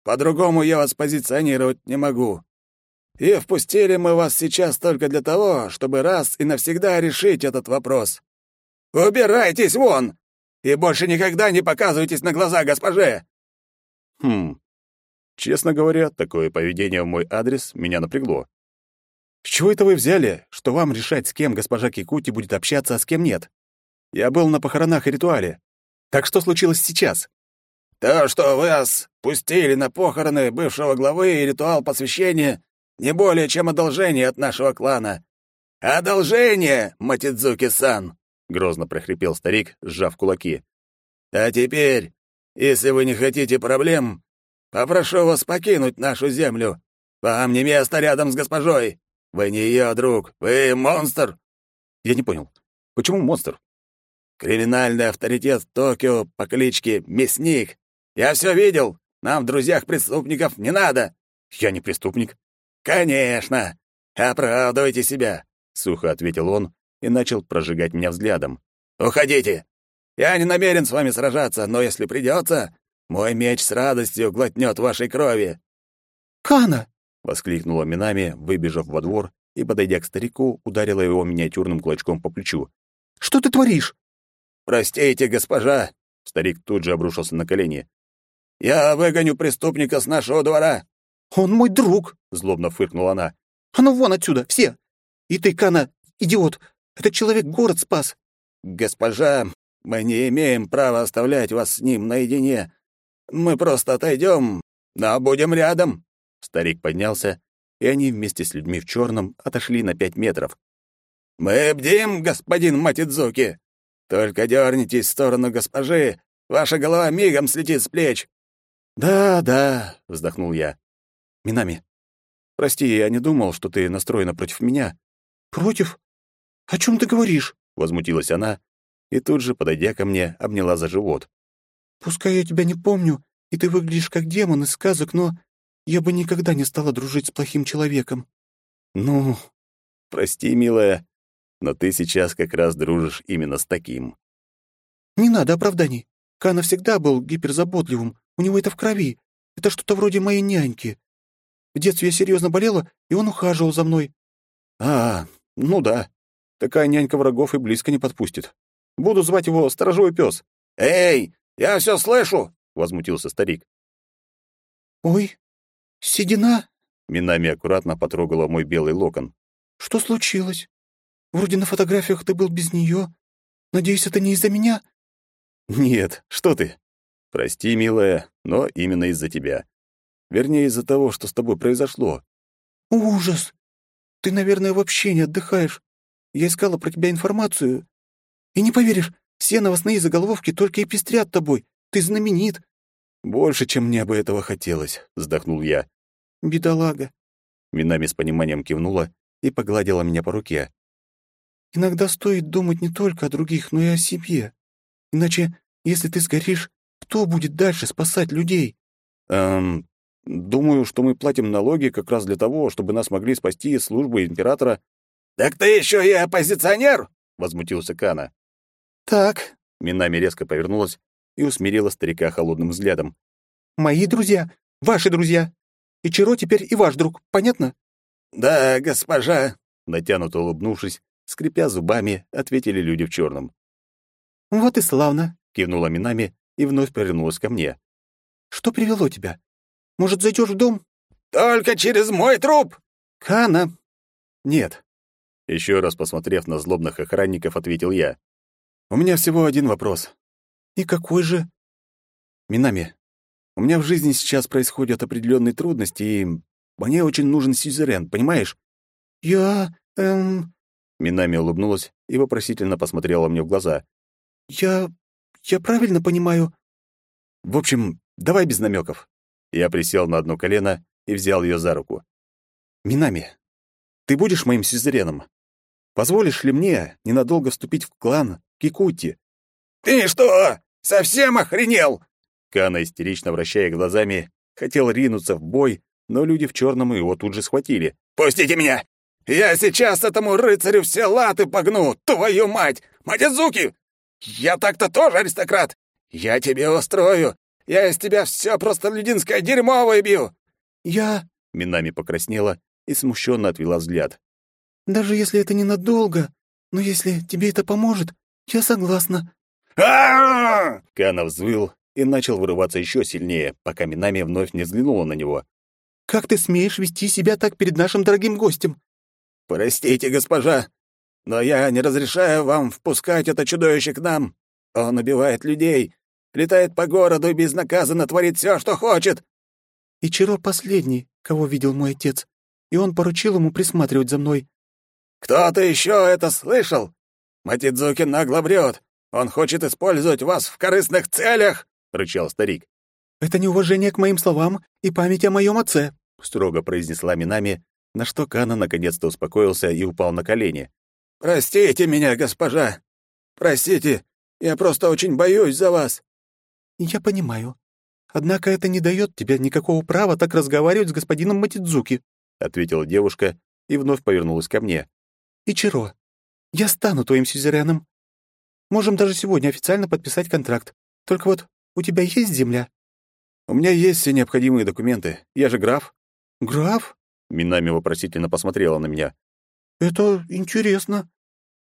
По-другому я вас позиционировать не могу. И впустили мы вас сейчас только для того, чтобы раз и навсегда решить этот вопрос. Убирайтесь вон! И больше никогда не показывайтесь на глаза госпоже!» Хм. Честно говоря, такое поведение в мой адрес меня напрягло. С чего это вы взяли, что вам решать, с кем госпожа Кикути будет общаться, а с кем нет? Я был на похоронах и ритуале. Так что случилось сейчас? То, что вас пустили на похороны бывшего главы и ритуал посвящения, не более чем одолжение от нашего клана. Одолжение, Матидзуки-сан, грозно прохрипел старик, сжав кулаки. А теперь, если вы не хотите проблем, попрошу вас покинуть нашу землю. Вам не место рядом с госпожой. Вы не ее друг, вы монстр. Я не понял. Почему монстр? Криминальный авторитет Токио по кличке Мясник я все видел. Нам в друзьях преступников не надо. Я не преступник. Конечно. Оправдывайте себя, сухо ответил он и начал прожигать меня взглядом. Уходите. Я не намерен с вами сражаться, но если придется, мой меч с радостью глотнет вашей крови. Кана! воскликнула Минами, выбежав во двор и, подойдя к старику, ударила его миниатюрным кулачком по плечу. Что ты творишь? Простите, госпожа. Старик тут же обрушился на колени. Я выгоню преступника с нашего двора. Он мой друг, злобно фыркнула она. А ну вон отсюда, все. И ты, Кана, идиот. Этот человек город спас!» «Госпожа, мы не имеем права оставлять вас с ним наедине. Мы просто отойдем, но будем рядом». Старик поднялся, и они вместе с людьми в черном отошли на пять метров. «Мы бдим, господин Матидзуки! Только дернитесь в сторону госпожи, ваша голова мигом слетит с плеч!» «Да, да», — вздохнул я. «Минами, прости, я не думал, что ты настроена против меня». «Против? О чем ты говоришь?» — возмутилась она, и тут же, подойдя ко мне, обняла за живот. «Пускай я тебя не помню, и ты выглядишь как демон из сказок, но я бы никогда не стала дружить с плохим человеком». «Ну, прости, милая, но ты сейчас как раз дружишь именно с таким». «Не надо оправданий. Кана всегда был гиперзаботливым, у него это в крови. Это что-то вроде моей няньки. В детстве я серьезно болела, и он ухаживал за мной». «А, ну да. Такая нянька врагов и близко не подпустит. Буду звать его сторожевой пес. «Эй, я все слышу!» — возмутился старик. «Ой, седина?» Минами аккуратно потрогала мой белый локон. «Что случилось? Вроде на фотографиях ты был без нее. Надеюсь, это не из-за меня?» «Нет, что ты. Прости, милая, но именно из-за тебя. Вернее, из-за того, что с тобой произошло». «Ужас! Ты, наверное, вообще не отдыхаешь. Я искала про тебя информацию. И не поверишь, все новостные заголовки только и пестрят тобой. Ты знаменит». «Больше, чем мне бы этого хотелось», — вздохнул я. «Бедолага». Минами с пониманием кивнула и погладила меня по руке. «Иногда стоит думать не только о других, но и о себе. Иначе, если ты сгоришь, кто будет дальше спасать людей?» «Эм, думаю, что мы платим налоги как раз для того, чтобы нас могли спасти службы императора». «Так ты еще и оппозиционер?» — возмутился Кана. «Так», — Минами резко повернулась и усмирила старика холодным взглядом. «Мои друзья, ваши друзья. И Чиро теперь и ваш друг, понятно?» «Да, госпожа», — натянуто улыбнувшись, скрипя зубами, ответили люди в черном. «Вот и славно», — кивнула Минами и вновь повернулась ко мне. «Что привело тебя? Может, зайдешь в дом?» «Только через мой труп!» «Кана!» «Нет». Еще раз посмотрев на злобных охранников, ответил я. У меня всего один вопрос. И какой же? Минами, у меня в жизни сейчас происходят определенные трудности, и мне очень нужен сюзерен, понимаешь? Я... эм... Минами улыбнулась и вопросительно посмотрела мне в глаза. Я... я правильно понимаю? В общем, давай без намеков. Я присел на одно колено и взял ее за руку. Минами, ты будешь моим сюзереном? Позволишь ли мне ненадолго вступить в клан Кикути. «Ты что, совсем охренел?» Кана, истерично вращая глазами, хотел ринуться в бой, но люди в черном его тут же схватили. «Пустите меня! Я сейчас этому рыцарю все латы погну, твою мать! Матидзуки! Я так-то тоже аристократ! Я тебе устрою! Я из тебя все просто людинское дерьмо выбью!» «Я...» — Минами покраснела и смущенно отвела взгляд. «Даже если это ненадолго, но если тебе это поможет, «Я согласна». Кана взвыл и начал вырываться еще сильнее, пока Минами вновь не взглянула на него. «Как ты смеешь вести себя так перед нашим дорогим гостем?» «Простите, госпожа, но я не разрешаю вам впускать это чудовище к нам. Он убивает людей, летает по городу и безнаказанно творит все, что хочет». «И Чиро последний, кого видел мой отец, и он поручил ему присматривать за мной». «Кто-то еще это слышал? Матидзуки нагло врет. Он хочет использовать вас в корыстных целях!» — рычал старик. «Это неуважение к моим словам и память о моем отце», — строго произнесла Минами, на что Кана наконец-то успокоился и упал на колени. «Простите меня, госпожа. Простите, я просто очень боюсь за вас». «Я понимаю. Однако это не дает тебе никакого права так разговаривать с господином Матидзуки», — ответила девушка и вновь повернулась ко мне. «Ичиро, я стану твоим сюзереном. Можем даже сегодня официально подписать контракт. Только вот у тебя есть земля?» «У меня есть все необходимые документы. Я же граф». «Граф?» Минами вопросительно посмотрела на меня. «Это интересно.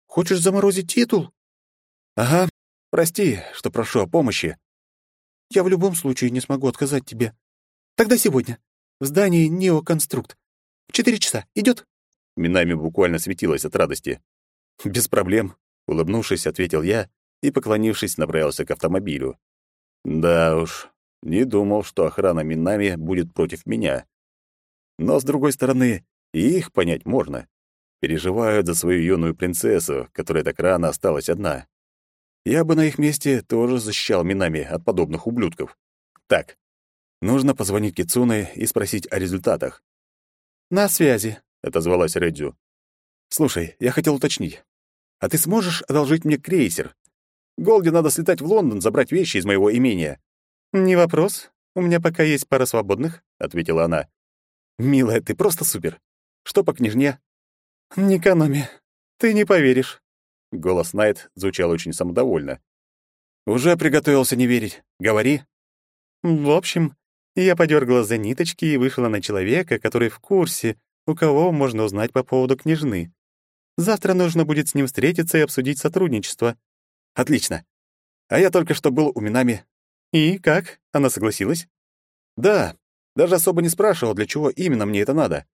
Хочешь заморозить титул?» «Ага. Прости, что прошу о помощи». «Я в любом случае не смогу отказать тебе. Тогда сегодня. В здании Неоконструкт. В четыре часа. Идет?» Минами буквально светилась от радости. Без проблем, улыбнувшись, ответил я и, поклонившись, направился к автомобилю. Да уж, не думал, что охрана Минами будет против меня. Но, с другой стороны, их понять можно. Переживают за свою юную принцессу, которая так рано осталась одна. Я бы на их месте тоже защищал Минами от подобных ублюдков. Так, нужно позвонить Кицуне и спросить о результатах. «На связи», — отозвалась Рэдзю. «Слушай, я хотел уточнить. А ты сможешь одолжить мне крейсер? Голди надо слетать в Лондон, забрать вещи из моего имения». «Не вопрос. У меня пока есть пара свободных», — ответила она. «Милая, ты просто супер. Что по княжне?» «Не экономи. Ты не поверишь». Голос Найт звучал очень самодовольно. «Уже приготовился не верить. Говори». «В общем, я подергала за ниточки и вышла на человека, который в курсе, у кого можно узнать по поводу княжны. Завтра нужно будет с ним встретиться и обсудить сотрудничество». «Отлично. А я только что был у Минами». «И как? Она согласилась?» «Да. Даже особо не спрашивал, для чего именно мне это надо».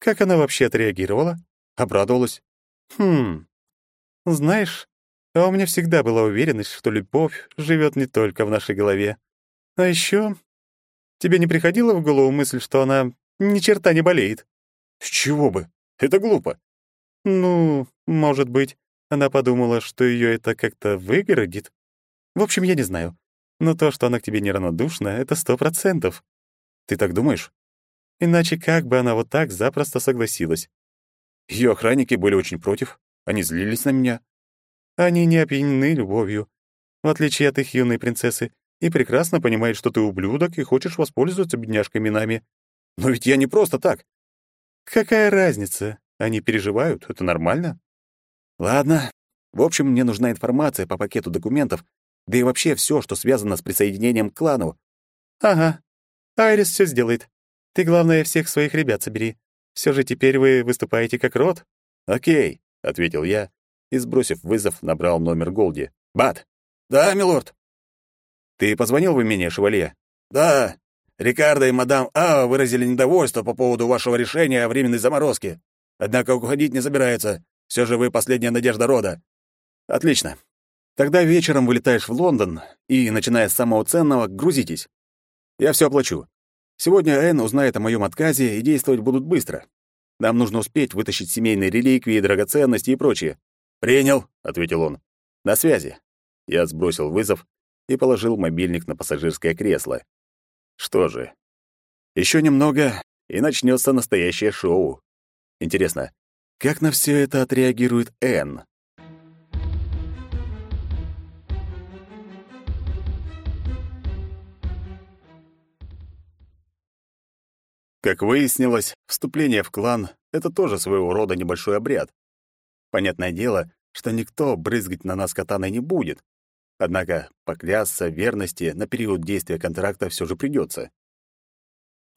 «Как она вообще отреагировала?» Обрадовалась. «Хм. Знаешь, а у меня всегда была уверенность, что любовь живет не только в нашей голове. А еще тебе не приходила в голову мысль, что она ни черта не болеет?» «С чего бы? Это глупо». «Ну, может быть, она подумала, что ее это как-то выгородит. В общем, я не знаю. Но то, что она к тебе неравнодушна, это сто процентов. Ты так думаешь? Иначе как бы она вот так запросто согласилась? Ее охранники были очень против. Они злились на меня. Они не опьянены любовью, в отличие от их юной принцессы, и прекрасно понимают, что ты ублюдок и хочешь воспользоваться бедняжками нами. Но ведь я не просто так. Какая разница? Они переживают, это нормально. Ладно. В общем, мне нужна информация по пакету документов, да и вообще все, что связано с присоединением к клану. Ага. Айрис все сделает. Ты, главное, всех своих ребят собери. Все же теперь вы выступаете как род. Окей, ответил я и, сбросив вызов, набрал номер Голди. Бат. Да, милорд. Ты позвонил в имение Шевалье? Да. Рикардо и мадам А выразили недовольство по поводу вашего решения о временной заморозке. Однако уходить не собирается. Все же вы последняя надежда рода. Отлично. Тогда вечером вылетаешь в Лондон и, начиная с самого ценного, грузитесь. Я все оплачу. Сегодня Энн узнает о моем отказе и действовать будут быстро. Нам нужно успеть вытащить семейные реликвии, драгоценности и прочее. «Принял», — ответил он. «На связи». Я сбросил вызов и положил мобильник на пассажирское кресло. Что же, еще немного, и начнется настоящее шоу. Интересно, как на все это отреагирует Энн? Как выяснилось, вступление в клан — это тоже своего рода небольшой обряд. Понятное дело, что никто брызгать на нас катаной не будет. Однако поклясться верности на период действия контракта все же придется.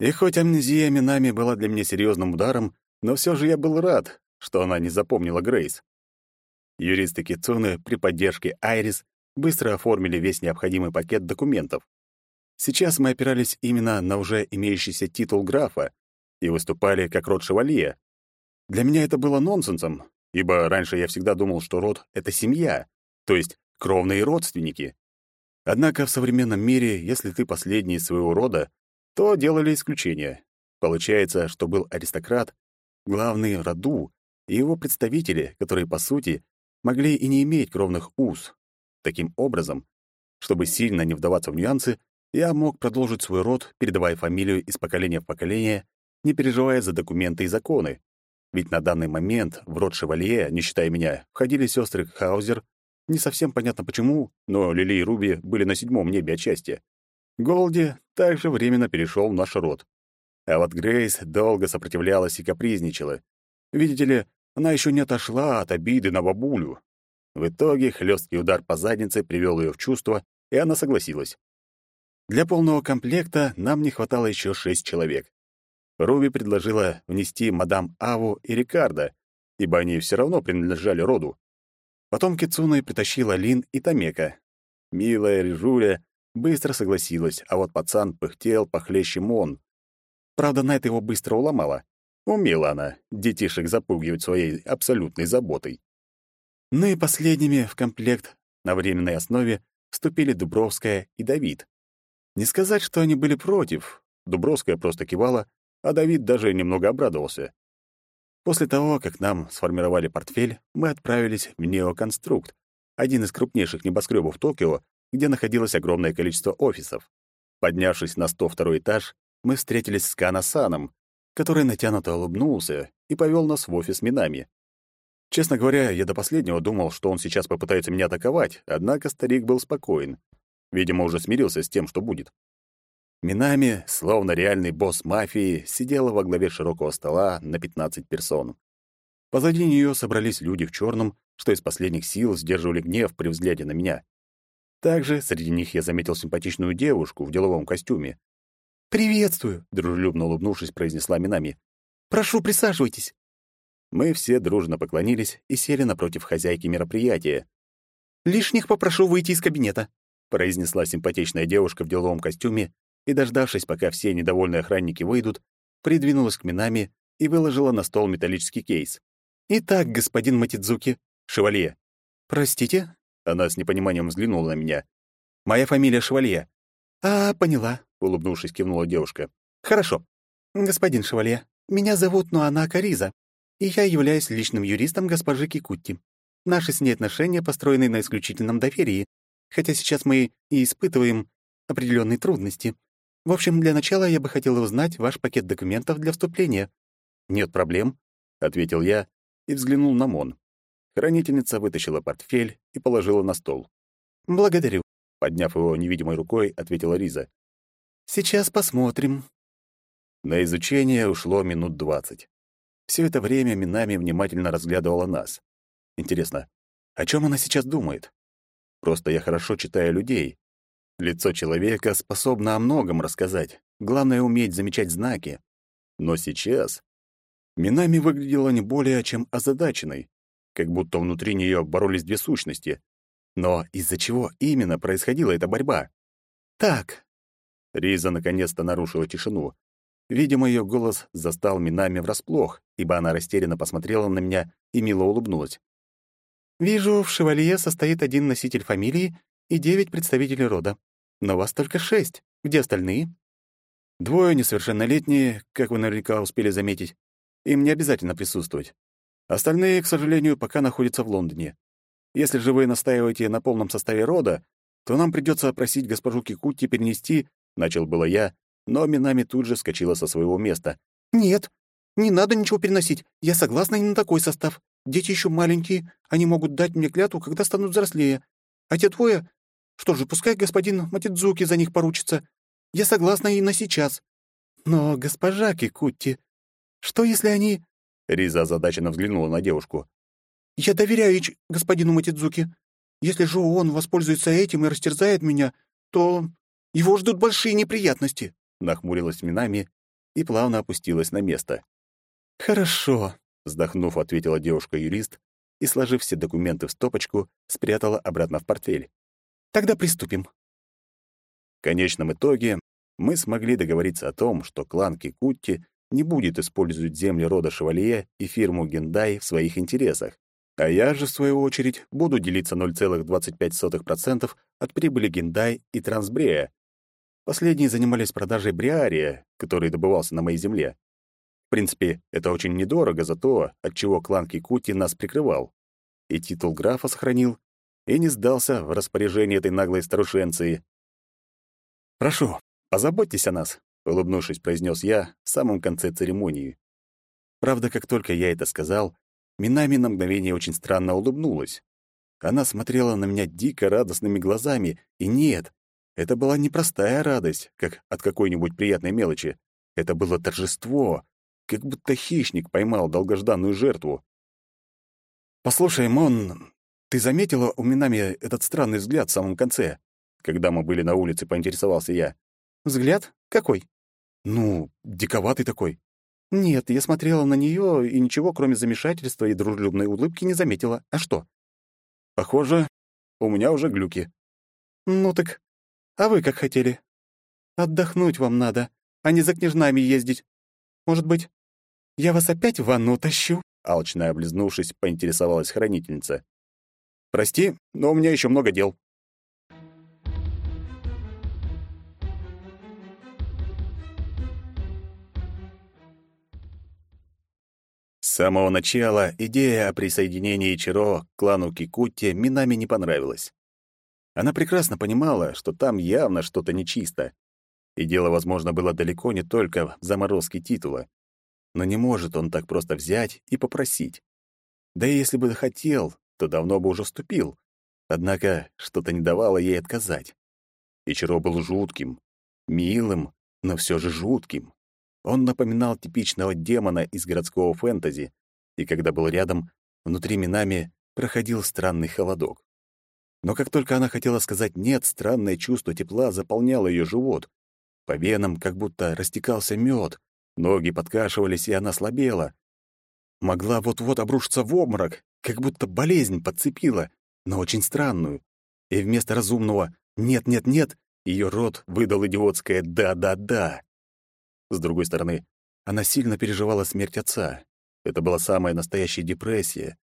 И хоть амнезия Минами была для меня серьезным ударом, но все же я был рад, что она не запомнила Грейс. Юристы Кицуны при поддержке Айрис быстро оформили весь необходимый пакет документов. Сейчас мы опирались именно на уже имеющийся титул графа и выступали как род шевалье. Для меня это было нонсенсом, ибо раньше я всегда думал, что род — это семья, то есть кровные родственники. Однако в современном мире, если ты последний из своего рода, то делали исключение. Получается, что был аристократ, главный роду, и его представители, которые, по сути, могли и не иметь кровных уз. Таким образом, чтобы сильно не вдаваться в нюансы, я мог продолжить свой род, передавая фамилию из поколения в поколение, не переживая за документы и законы. Ведь на данный момент в род Шевалье, не считая меня, входили сестры Хаузер, не совсем понятно почему, но Лили и Руби были на седьмом небе от счастья. Голди также временно перешел в наш род. А вот Грейс долго сопротивлялась и капризничала. Видите ли, она еще не отошла от обиды на бабулю. В итоге хлесткий удар по заднице привел ее в чувство, и она согласилась. Для полного комплекта нам не хватало еще шесть человек. Руби предложила внести мадам Аву и Рикардо, ибо они все равно принадлежали роду. Потом Кицуна притащила Лин и Тамека. Милая Рижуля быстро согласилась, а вот пацан пыхтел похлеще Мон. Правда, Найт его быстро уломала. Умела она детишек запугивать своей абсолютной заботой. Ну и последними в комплект на временной основе вступили Дубровская и Давид. Не сказать, что они были против. Дубровская просто кивала, а Давид даже немного обрадовался. После того, как нам сформировали портфель, мы отправились в Неоконструкт, один из крупнейших небоскребов Токио, где находилось огромное количество офисов. Поднявшись на 102 этаж, мы встретились с Канасаном, который натянуто улыбнулся и повел нас в офис Минами. Честно говоря, я до последнего думал, что он сейчас попытается меня атаковать, однако старик был спокоен. Видимо, уже смирился с тем, что будет. Минами, словно реальный босс мафии, сидела во главе широкого стола на 15 персон. Позади нее собрались люди в черном, что из последних сил сдерживали гнев при взгляде на меня. Также среди них я заметил симпатичную девушку в деловом костюме. «Приветствую», — дружелюбно улыбнувшись, произнесла Минами. «Прошу, присаживайтесь». Мы все дружно поклонились и сели напротив хозяйки мероприятия. «Лишних попрошу выйти из кабинета», — произнесла симпатичная девушка в деловом костюме и, дождавшись, пока все недовольные охранники выйдут, придвинулась к Минами и выложила на стол металлический кейс. «Итак, господин Матидзуки, шевалье». «Простите?» — она с непониманием взглянула на меня. «Моя фамилия Шевалье». «А, поняла», — улыбнувшись, кивнула девушка. «Хорошо. Господин Шевалье, меня зовут Нуана Кариза и я являюсь личным юристом госпожи Кикутти. Наши с ней отношения построены на исключительном доверии, хотя сейчас мы и испытываем определенные трудности. В общем, для начала я бы хотела узнать ваш пакет документов для вступления». «Нет проблем», — ответил я и взглянул на Мон. Хранительница вытащила портфель и положила на стол. «Благодарю», — подняв его невидимой рукой, ответила Риза. «Сейчас посмотрим». На изучение ушло минут двадцать. Все это время Минами внимательно разглядывала нас. Интересно, о чем она сейчас думает? Просто я хорошо читаю людей. Лицо человека способно о многом рассказать. Главное — уметь замечать знаки. Но сейчас Минами выглядела не более чем озадаченной, как будто внутри нее боролись две сущности. Но из-за чего именно происходила эта борьба? «Так». Риза наконец-то нарушила тишину. Видимо, ее голос застал Минами врасплох, ибо она растерянно посмотрела на меня и мило улыбнулась. «Вижу, в шевалье состоит один носитель фамилии и девять представителей рода. Но вас только шесть. Где остальные?» «Двое несовершеннолетние, как вы наверняка успели заметить. Им не обязательно присутствовать. Остальные, к сожалению, пока находятся в Лондоне. Если же вы настаиваете на полном составе рода, то нам придется просить госпожу Кикутти перенести, — начал было я, но Минами тут же скочила со своего места. «Нет, не надо ничего переносить. Я согласна и на такой состав. Дети еще маленькие, они могут дать мне клятву, когда станут взрослее. А те двое... Что же, пускай господин Матидзуки за них поручится. Я согласна и на сейчас. Но, госпожа Кикутти, что если они...» Риза озадаченно взглянула на девушку. «Я доверяю Ич господину Матидзуки. Если же он воспользуется этим и растерзает меня, то его ждут большие неприятности» нахмурилась Минами и плавно опустилась на место. «Хорошо», — вздохнув, ответила девушка-юрист и, сложив все документы в стопочку, спрятала обратно в портфель. «Тогда приступим». В конечном итоге мы смогли договориться о том, что клан Кикутти не будет использовать земли рода Шевалье и фирму Гендай в своих интересах, а я же, в свою очередь, буду делиться 0,25% от прибыли Гендай и Трансбрея, Последние занимались продажей бриария, который добывался на моей земле. В принципе, это очень недорого за то, от чего клан Кикути нас прикрывал. И титул графа сохранил, и не сдался в распоряжение этой наглой старушенции. «Прошу, позаботьтесь о нас», — улыбнувшись, произнес я в самом конце церемонии. Правда, как только я это сказал, Минами на мгновение очень странно улыбнулась. Она смотрела на меня дико радостными глазами, и нет, это была не простая радость, как от какой-нибудь приятной мелочи. Это было торжество, как будто хищник поймал долгожданную жертву. «Послушай, Мон, ты заметила у Минами этот странный взгляд в самом конце?» Когда мы были на улице, поинтересовался я. «Взгляд? Какой?» «Ну, диковатый такой». «Нет, я смотрела на нее и ничего, кроме замешательства и дружелюбной улыбки, не заметила. А что?» «Похоже, у меня уже глюки». «Ну так а вы как хотели? Отдохнуть вам надо, а не за княжнами ездить. Может быть, я вас опять в ванну тащу?» Алчно облизнувшись, поинтересовалась хранительница. Прости, но у меня еще много дел. С самого начала идея о присоединении Чиро к клану Кикутти Минами не понравилась. Она прекрасно понимала, что там явно что-то нечисто. И дело, возможно, было далеко не только в заморозке титула. Но не может он так просто взять и попросить. Да и если бы хотел, то давно бы уже вступил. Однако что-то не давало ей отказать. Ичиро был жутким, милым, но все же жутким. Он напоминал типичного демона из городского фэнтези, и когда был рядом, внутри Минами проходил странный холодок. Но как только она хотела сказать «нет», странное чувство тепла заполняло ее живот. По венам как будто растекался мед, ноги подкашивались, и она слабела. Могла вот-вот обрушиться в обморок, как будто болезнь подцепила, но очень странную. И вместо разумного «нет-нет-нет» ее рот выдал идиотское «да-да-да». С другой стороны, она сильно переживала смерть отца. Это была самая настоящая депрессия.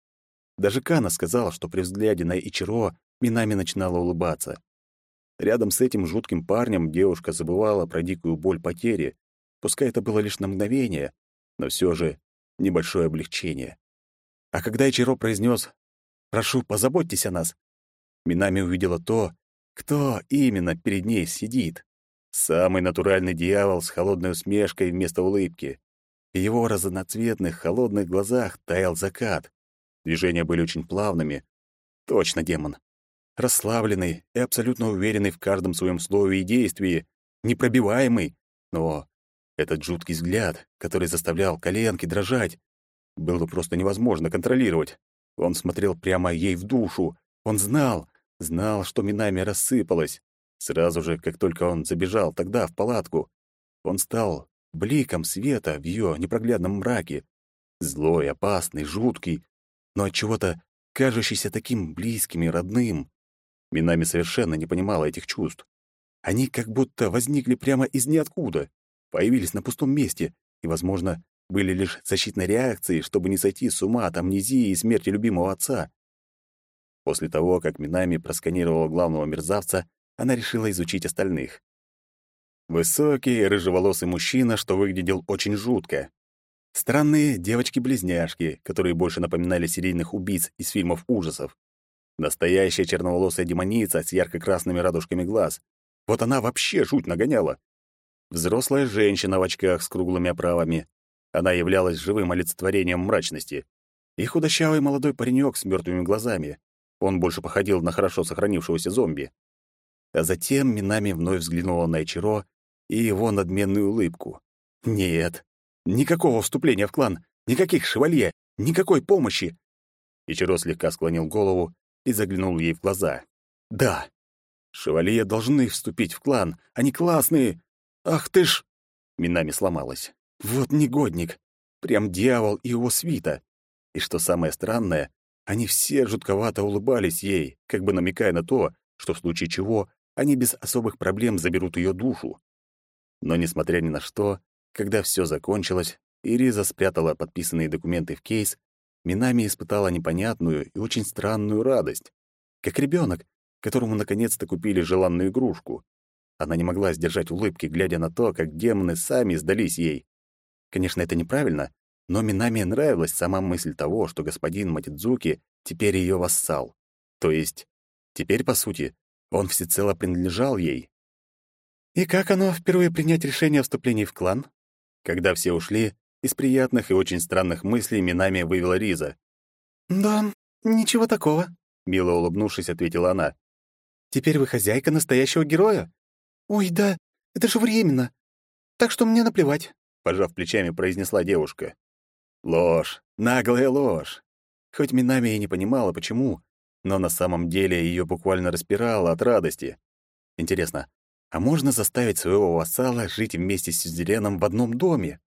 Даже Кана сказал, что при взгляде на Ичиро Минами начинала улыбаться. Рядом с этим жутким парнем девушка забывала про дикую боль потери. Пускай это было лишь на мгновение, но все же небольшое облегчение. А когда Ичиро произнес «Прошу, позаботьтесь о нас», Минами увидела то, кто именно перед ней сидит. Самый натуральный дьявол с холодной усмешкой вместо улыбки. В его разноцветных, холодных глазах таял закат. Движения были очень плавными. Точно демон. Расслабленный и абсолютно уверенный в каждом своем слове и действии. Непробиваемый. Но этот жуткий взгляд, который заставлял коленки дрожать, было просто невозможно контролировать. Он смотрел прямо ей в душу. Он знал, знал, что Минами рассыпалась. Сразу же, как только он забежал тогда в палатку, он стал бликом света в ее непроглядном мраке. Злой, опасный, жуткий, но от чего-то кажущийся таким близким и родным. Минами совершенно не понимала этих чувств. Они как будто возникли прямо из ниоткуда, появились на пустом месте и, возможно, были лишь защитной реакцией, чтобы не сойти с ума от амнезии и смерти любимого отца. После того, как Минами просканировала главного мерзавца, она решила изучить остальных. Высокий, рыжеволосый мужчина, что выглядел очень жутко. Странные девочки-близняшки, которые больше напоминали серийных убийц из фильмов ужасов. Настоящая черноволосая демоница с ярко-красными радужками глаз. Вот она вообще жуть нагоняла. Взрослая женщина в очках с круглыми оправами. Она являлась живым олицетворением мрачности. И худощавый молодой паренек с мертвыми глазами. Он больше походил на хорошо сохранившегося зомби. А затем Минами вновь взглянула на Ичиро и его надменную улыбку. Нет, никакого вступления в клан, никаких шевалье, никакой помощи. Ичиро слегка склонил голову и заглянул ей в глаза. Да, шевалье должны вступить в клан, они классные. Ах ты ж... Минами сломалась. Вот негодник. Прям дьявол и его свита. И что самое странное, они все жутковато улыбались ей, как бы намекая на то, что в случае чего они без особых проблем заберут ее душу. Но, несмотря ни на что, когда все закончилось, и Риза спрятала подписанные документы в кейс, Минами испытала непонятную и очень странную радость. Как ребенок, которому наконец-то купили желанную игрушку. Она не могла сдержать улыбки, глядя на то, как демоны сами сдались ей. Конечно, это неправильно, но Минами нравилась сама мысль того, что господин Матидзуки теперь ее вассал. То есть, теперь, по сути, он всецело принадлежал ей. И как оно впервые принять решение о вступлении в клан? Когда все ушли, из приятных и очень странных мыслей Минами вывела Риза. «Да, ничего такого», — мило улыбнувшись, ответила она. «Теперь вы хозяйка настоящего героя?» «Ой, да, это же временно. Так что мне наплевать», — пожав плечами, произнесла девушка. Ложь, наглая ложь. Хоть Минами и не понимала, почему, но на самом деле ее буквально распирало от радости. Интересно, а можно заставить своего вассала жить вместе с сюзереном в одном доме?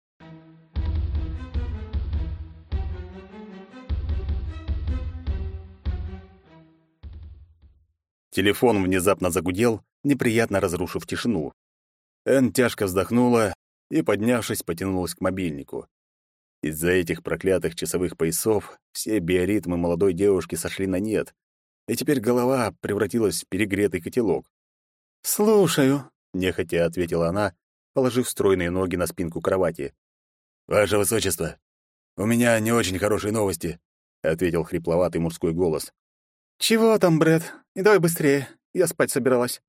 Телефон внезапно загудел, неприятно разрушив тишину. Эн тяжко вздохнула и, поднявшись, потянулась к мобильнику. Из-за этих проклятых часовых поясов все биоритмы молодой девушки сошли на нет, и теперь голова превратилась в перегретый котелок. «Слушаю», — нехотя ответила она, положив стройные ноги на спинку кровати. «Ваше Высочество, у меня не очень хорошие новости», — ответил хрипловатый мужской голос. «Чего там, Брэд? И давай быстрее, я спать собиралась».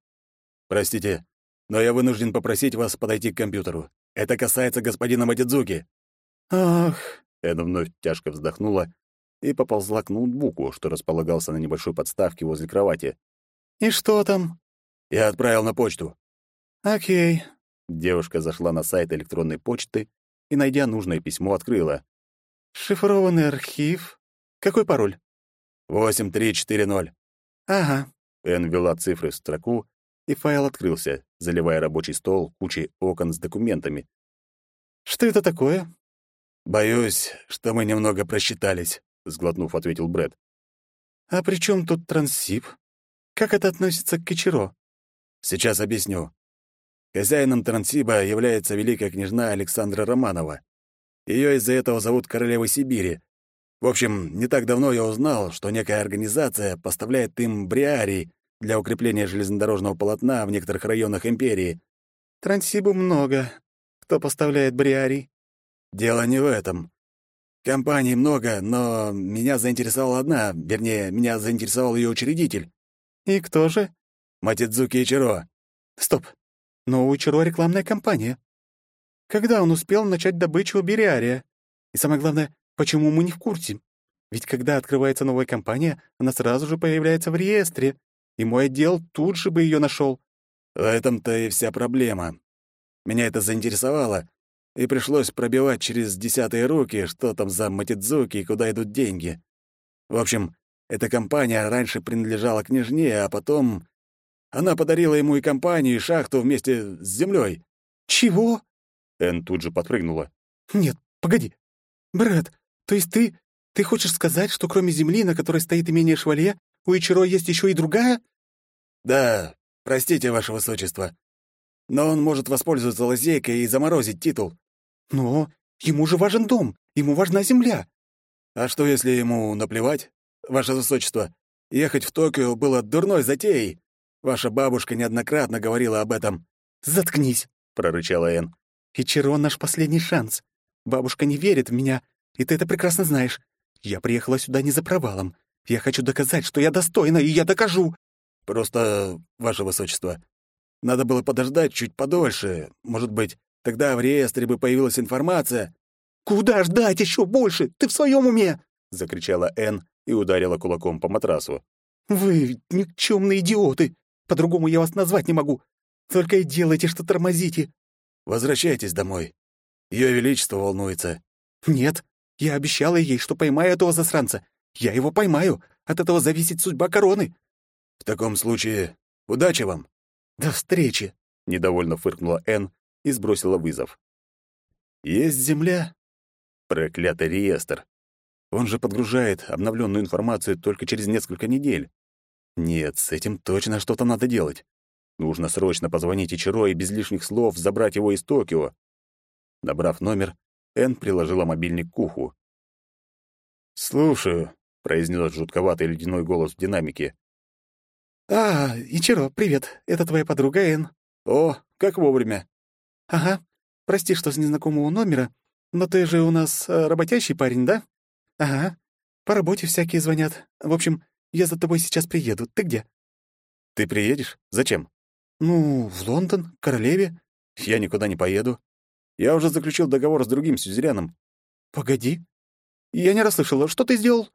«Простите, но я вынужден попросить вас подойти к компьютеру. Это касается господина Матидзуки». «Ах...» — Эда вновь тяжко вздохнула и поползла к ноутбуку, что располагался на небольшой подставке возле кровати. «И что там?» «Я отправил на почту». «Окей». Девушка зашла на сайт электронной почты и, найдя нужное письмо, открыла. «Шифрованный архив. Какой пароль?» «8340». «Ага». Эн ввела цифры в строку, и файл открылся, заливая рабочий стол кучей окон с документами. «Что это такое?» «Боюсь, что мы немного просчитались», — сглотнув, ответил Брэд. «А при чем тут Транссиб? Как это относится к Кичеро?» «Сейчас объясню. Хозяином Транссиба является великая княжна Александра Романова. Ее из-за этого зовут королевой Сибири. В общем, не так давно я узнал, что некая организация поставляет им бриарий для укрепления железнодорожного полотна в некоторых районах империи. Транссибу много. Кто поставляет бриарий? Дело не в этом. Компаний много, но меня заинтересовала одна, вернее, меня заинтересовал ее учредитель. И кто же? Матидзуки Ичиро. Стоп. Но у Ичиро рекламная кампания. Когда он успел начать добычу Бериария? И самое главное, почему мы не в курсе? Ведь когда открывается новая компания, она сразу же появляется в реестре, и мой отдел тут же бы ее нашел. В этом-то и вся проблема. Меня это заинтересовало, и пришлось пробивать через десятые руки, что там за Матидзуки и куда идут деньги. В общем, эта компания раньше принадлежала княжне, а потом она подарила ему и компанию, и шахту вместе с землей. «Чего?» Эн тут же подпрыгнула. «Нет, погоди. Брат, то есть ты... Ты хочешь сказать, что кроме земли, на которой стоит имение Швале, у Ичиро есть еще и другая?» «Да, простите, ваше высочество. Но он может воспользоваться лазейкой и заморозить титул. Но ему же важен дом, ему важна земля. А что, если ему наплевать? Ваше Высочество, ехать в Токио было дурной затеей. Ваша бабушка неоднократно говорила об этом. «Заткнись», — прорычала Энн. «Ичиро — наш последний шанс. Бабушка не верит в меня, и ты это прекрасно знаешь. Я приехала сюда не за провалом. Я хочу доказать, что я достойна, и я докажу». «Просто, ваше Высочество, надо было подождать чуть подольше. Может быть, Тогда в реестре бы появилась информация. «Куда ждать еще больше? Ты в своем уме?» — закричала Энн и ударила кулаком по матрасу. «Вы никчемные идиоты! По-другому я вас назвать не могу. Только и делайте, что тормозите». «Возвращайтесь домой. Ее Величество волнуется». «Нет, я обещала ей, что поймаю этого засранца. Я его поймаю. От этого зависит судьба короны». «В таком случае, удачи вам». «До встречи», — недовольно фыркнула Энн и сбросила вызов. Есть земля? Проклятый реестр. Он же подгружает обновленную информацию только через несколько недель. Нет, с этим точно что-то надо делать. Нужно срочно позвонить Ичиро и без лишних слов забрать его из Токио. Набрав номер, Энн приложила мобильник к уху. «Слушаю», — произнес жутковатый ледяной голос в динамике. «А, Ичиро, привет. Это твоя подруга Энн». «О, как вовремя. «Ага. Прости, что с незнакомого номера, но ты же у нас э, работящий парень, да? Ага. По работе всякие звонят. В общем, я за тобой сейчас приеду. Ты где?» «Ты приедешь? Зачем?» «Ну, в Лондон, к королеве». «Я никуда не поеду. Я уже заключил договор с другим сюзереном». «Погоди. Я не расслышала. Что ты сделал?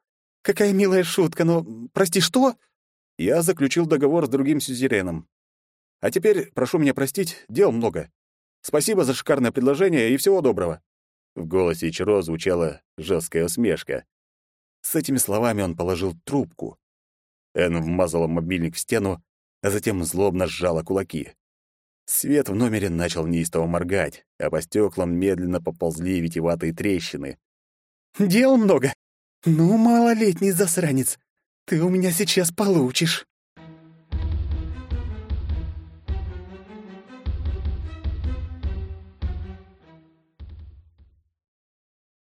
Какая милая шутка, но... Прости, что?» «Я заключил договор с другим сюзереном. А теперь, прошу меня простить, дел много. Спасибо за шикарное предложение и всего доброго». В голосе Ичиро звучала жесткая усмешка. С этими словами он положил трубку. Эн вмазала мобильник в стену, а затем злобно сжала кулаки. Свет в номере начал неистово моргать, а по стеклам медленно поползли витиеватые трещины. «Дел много. Ну, малолетний засранец, ты у меня сейчас получишь».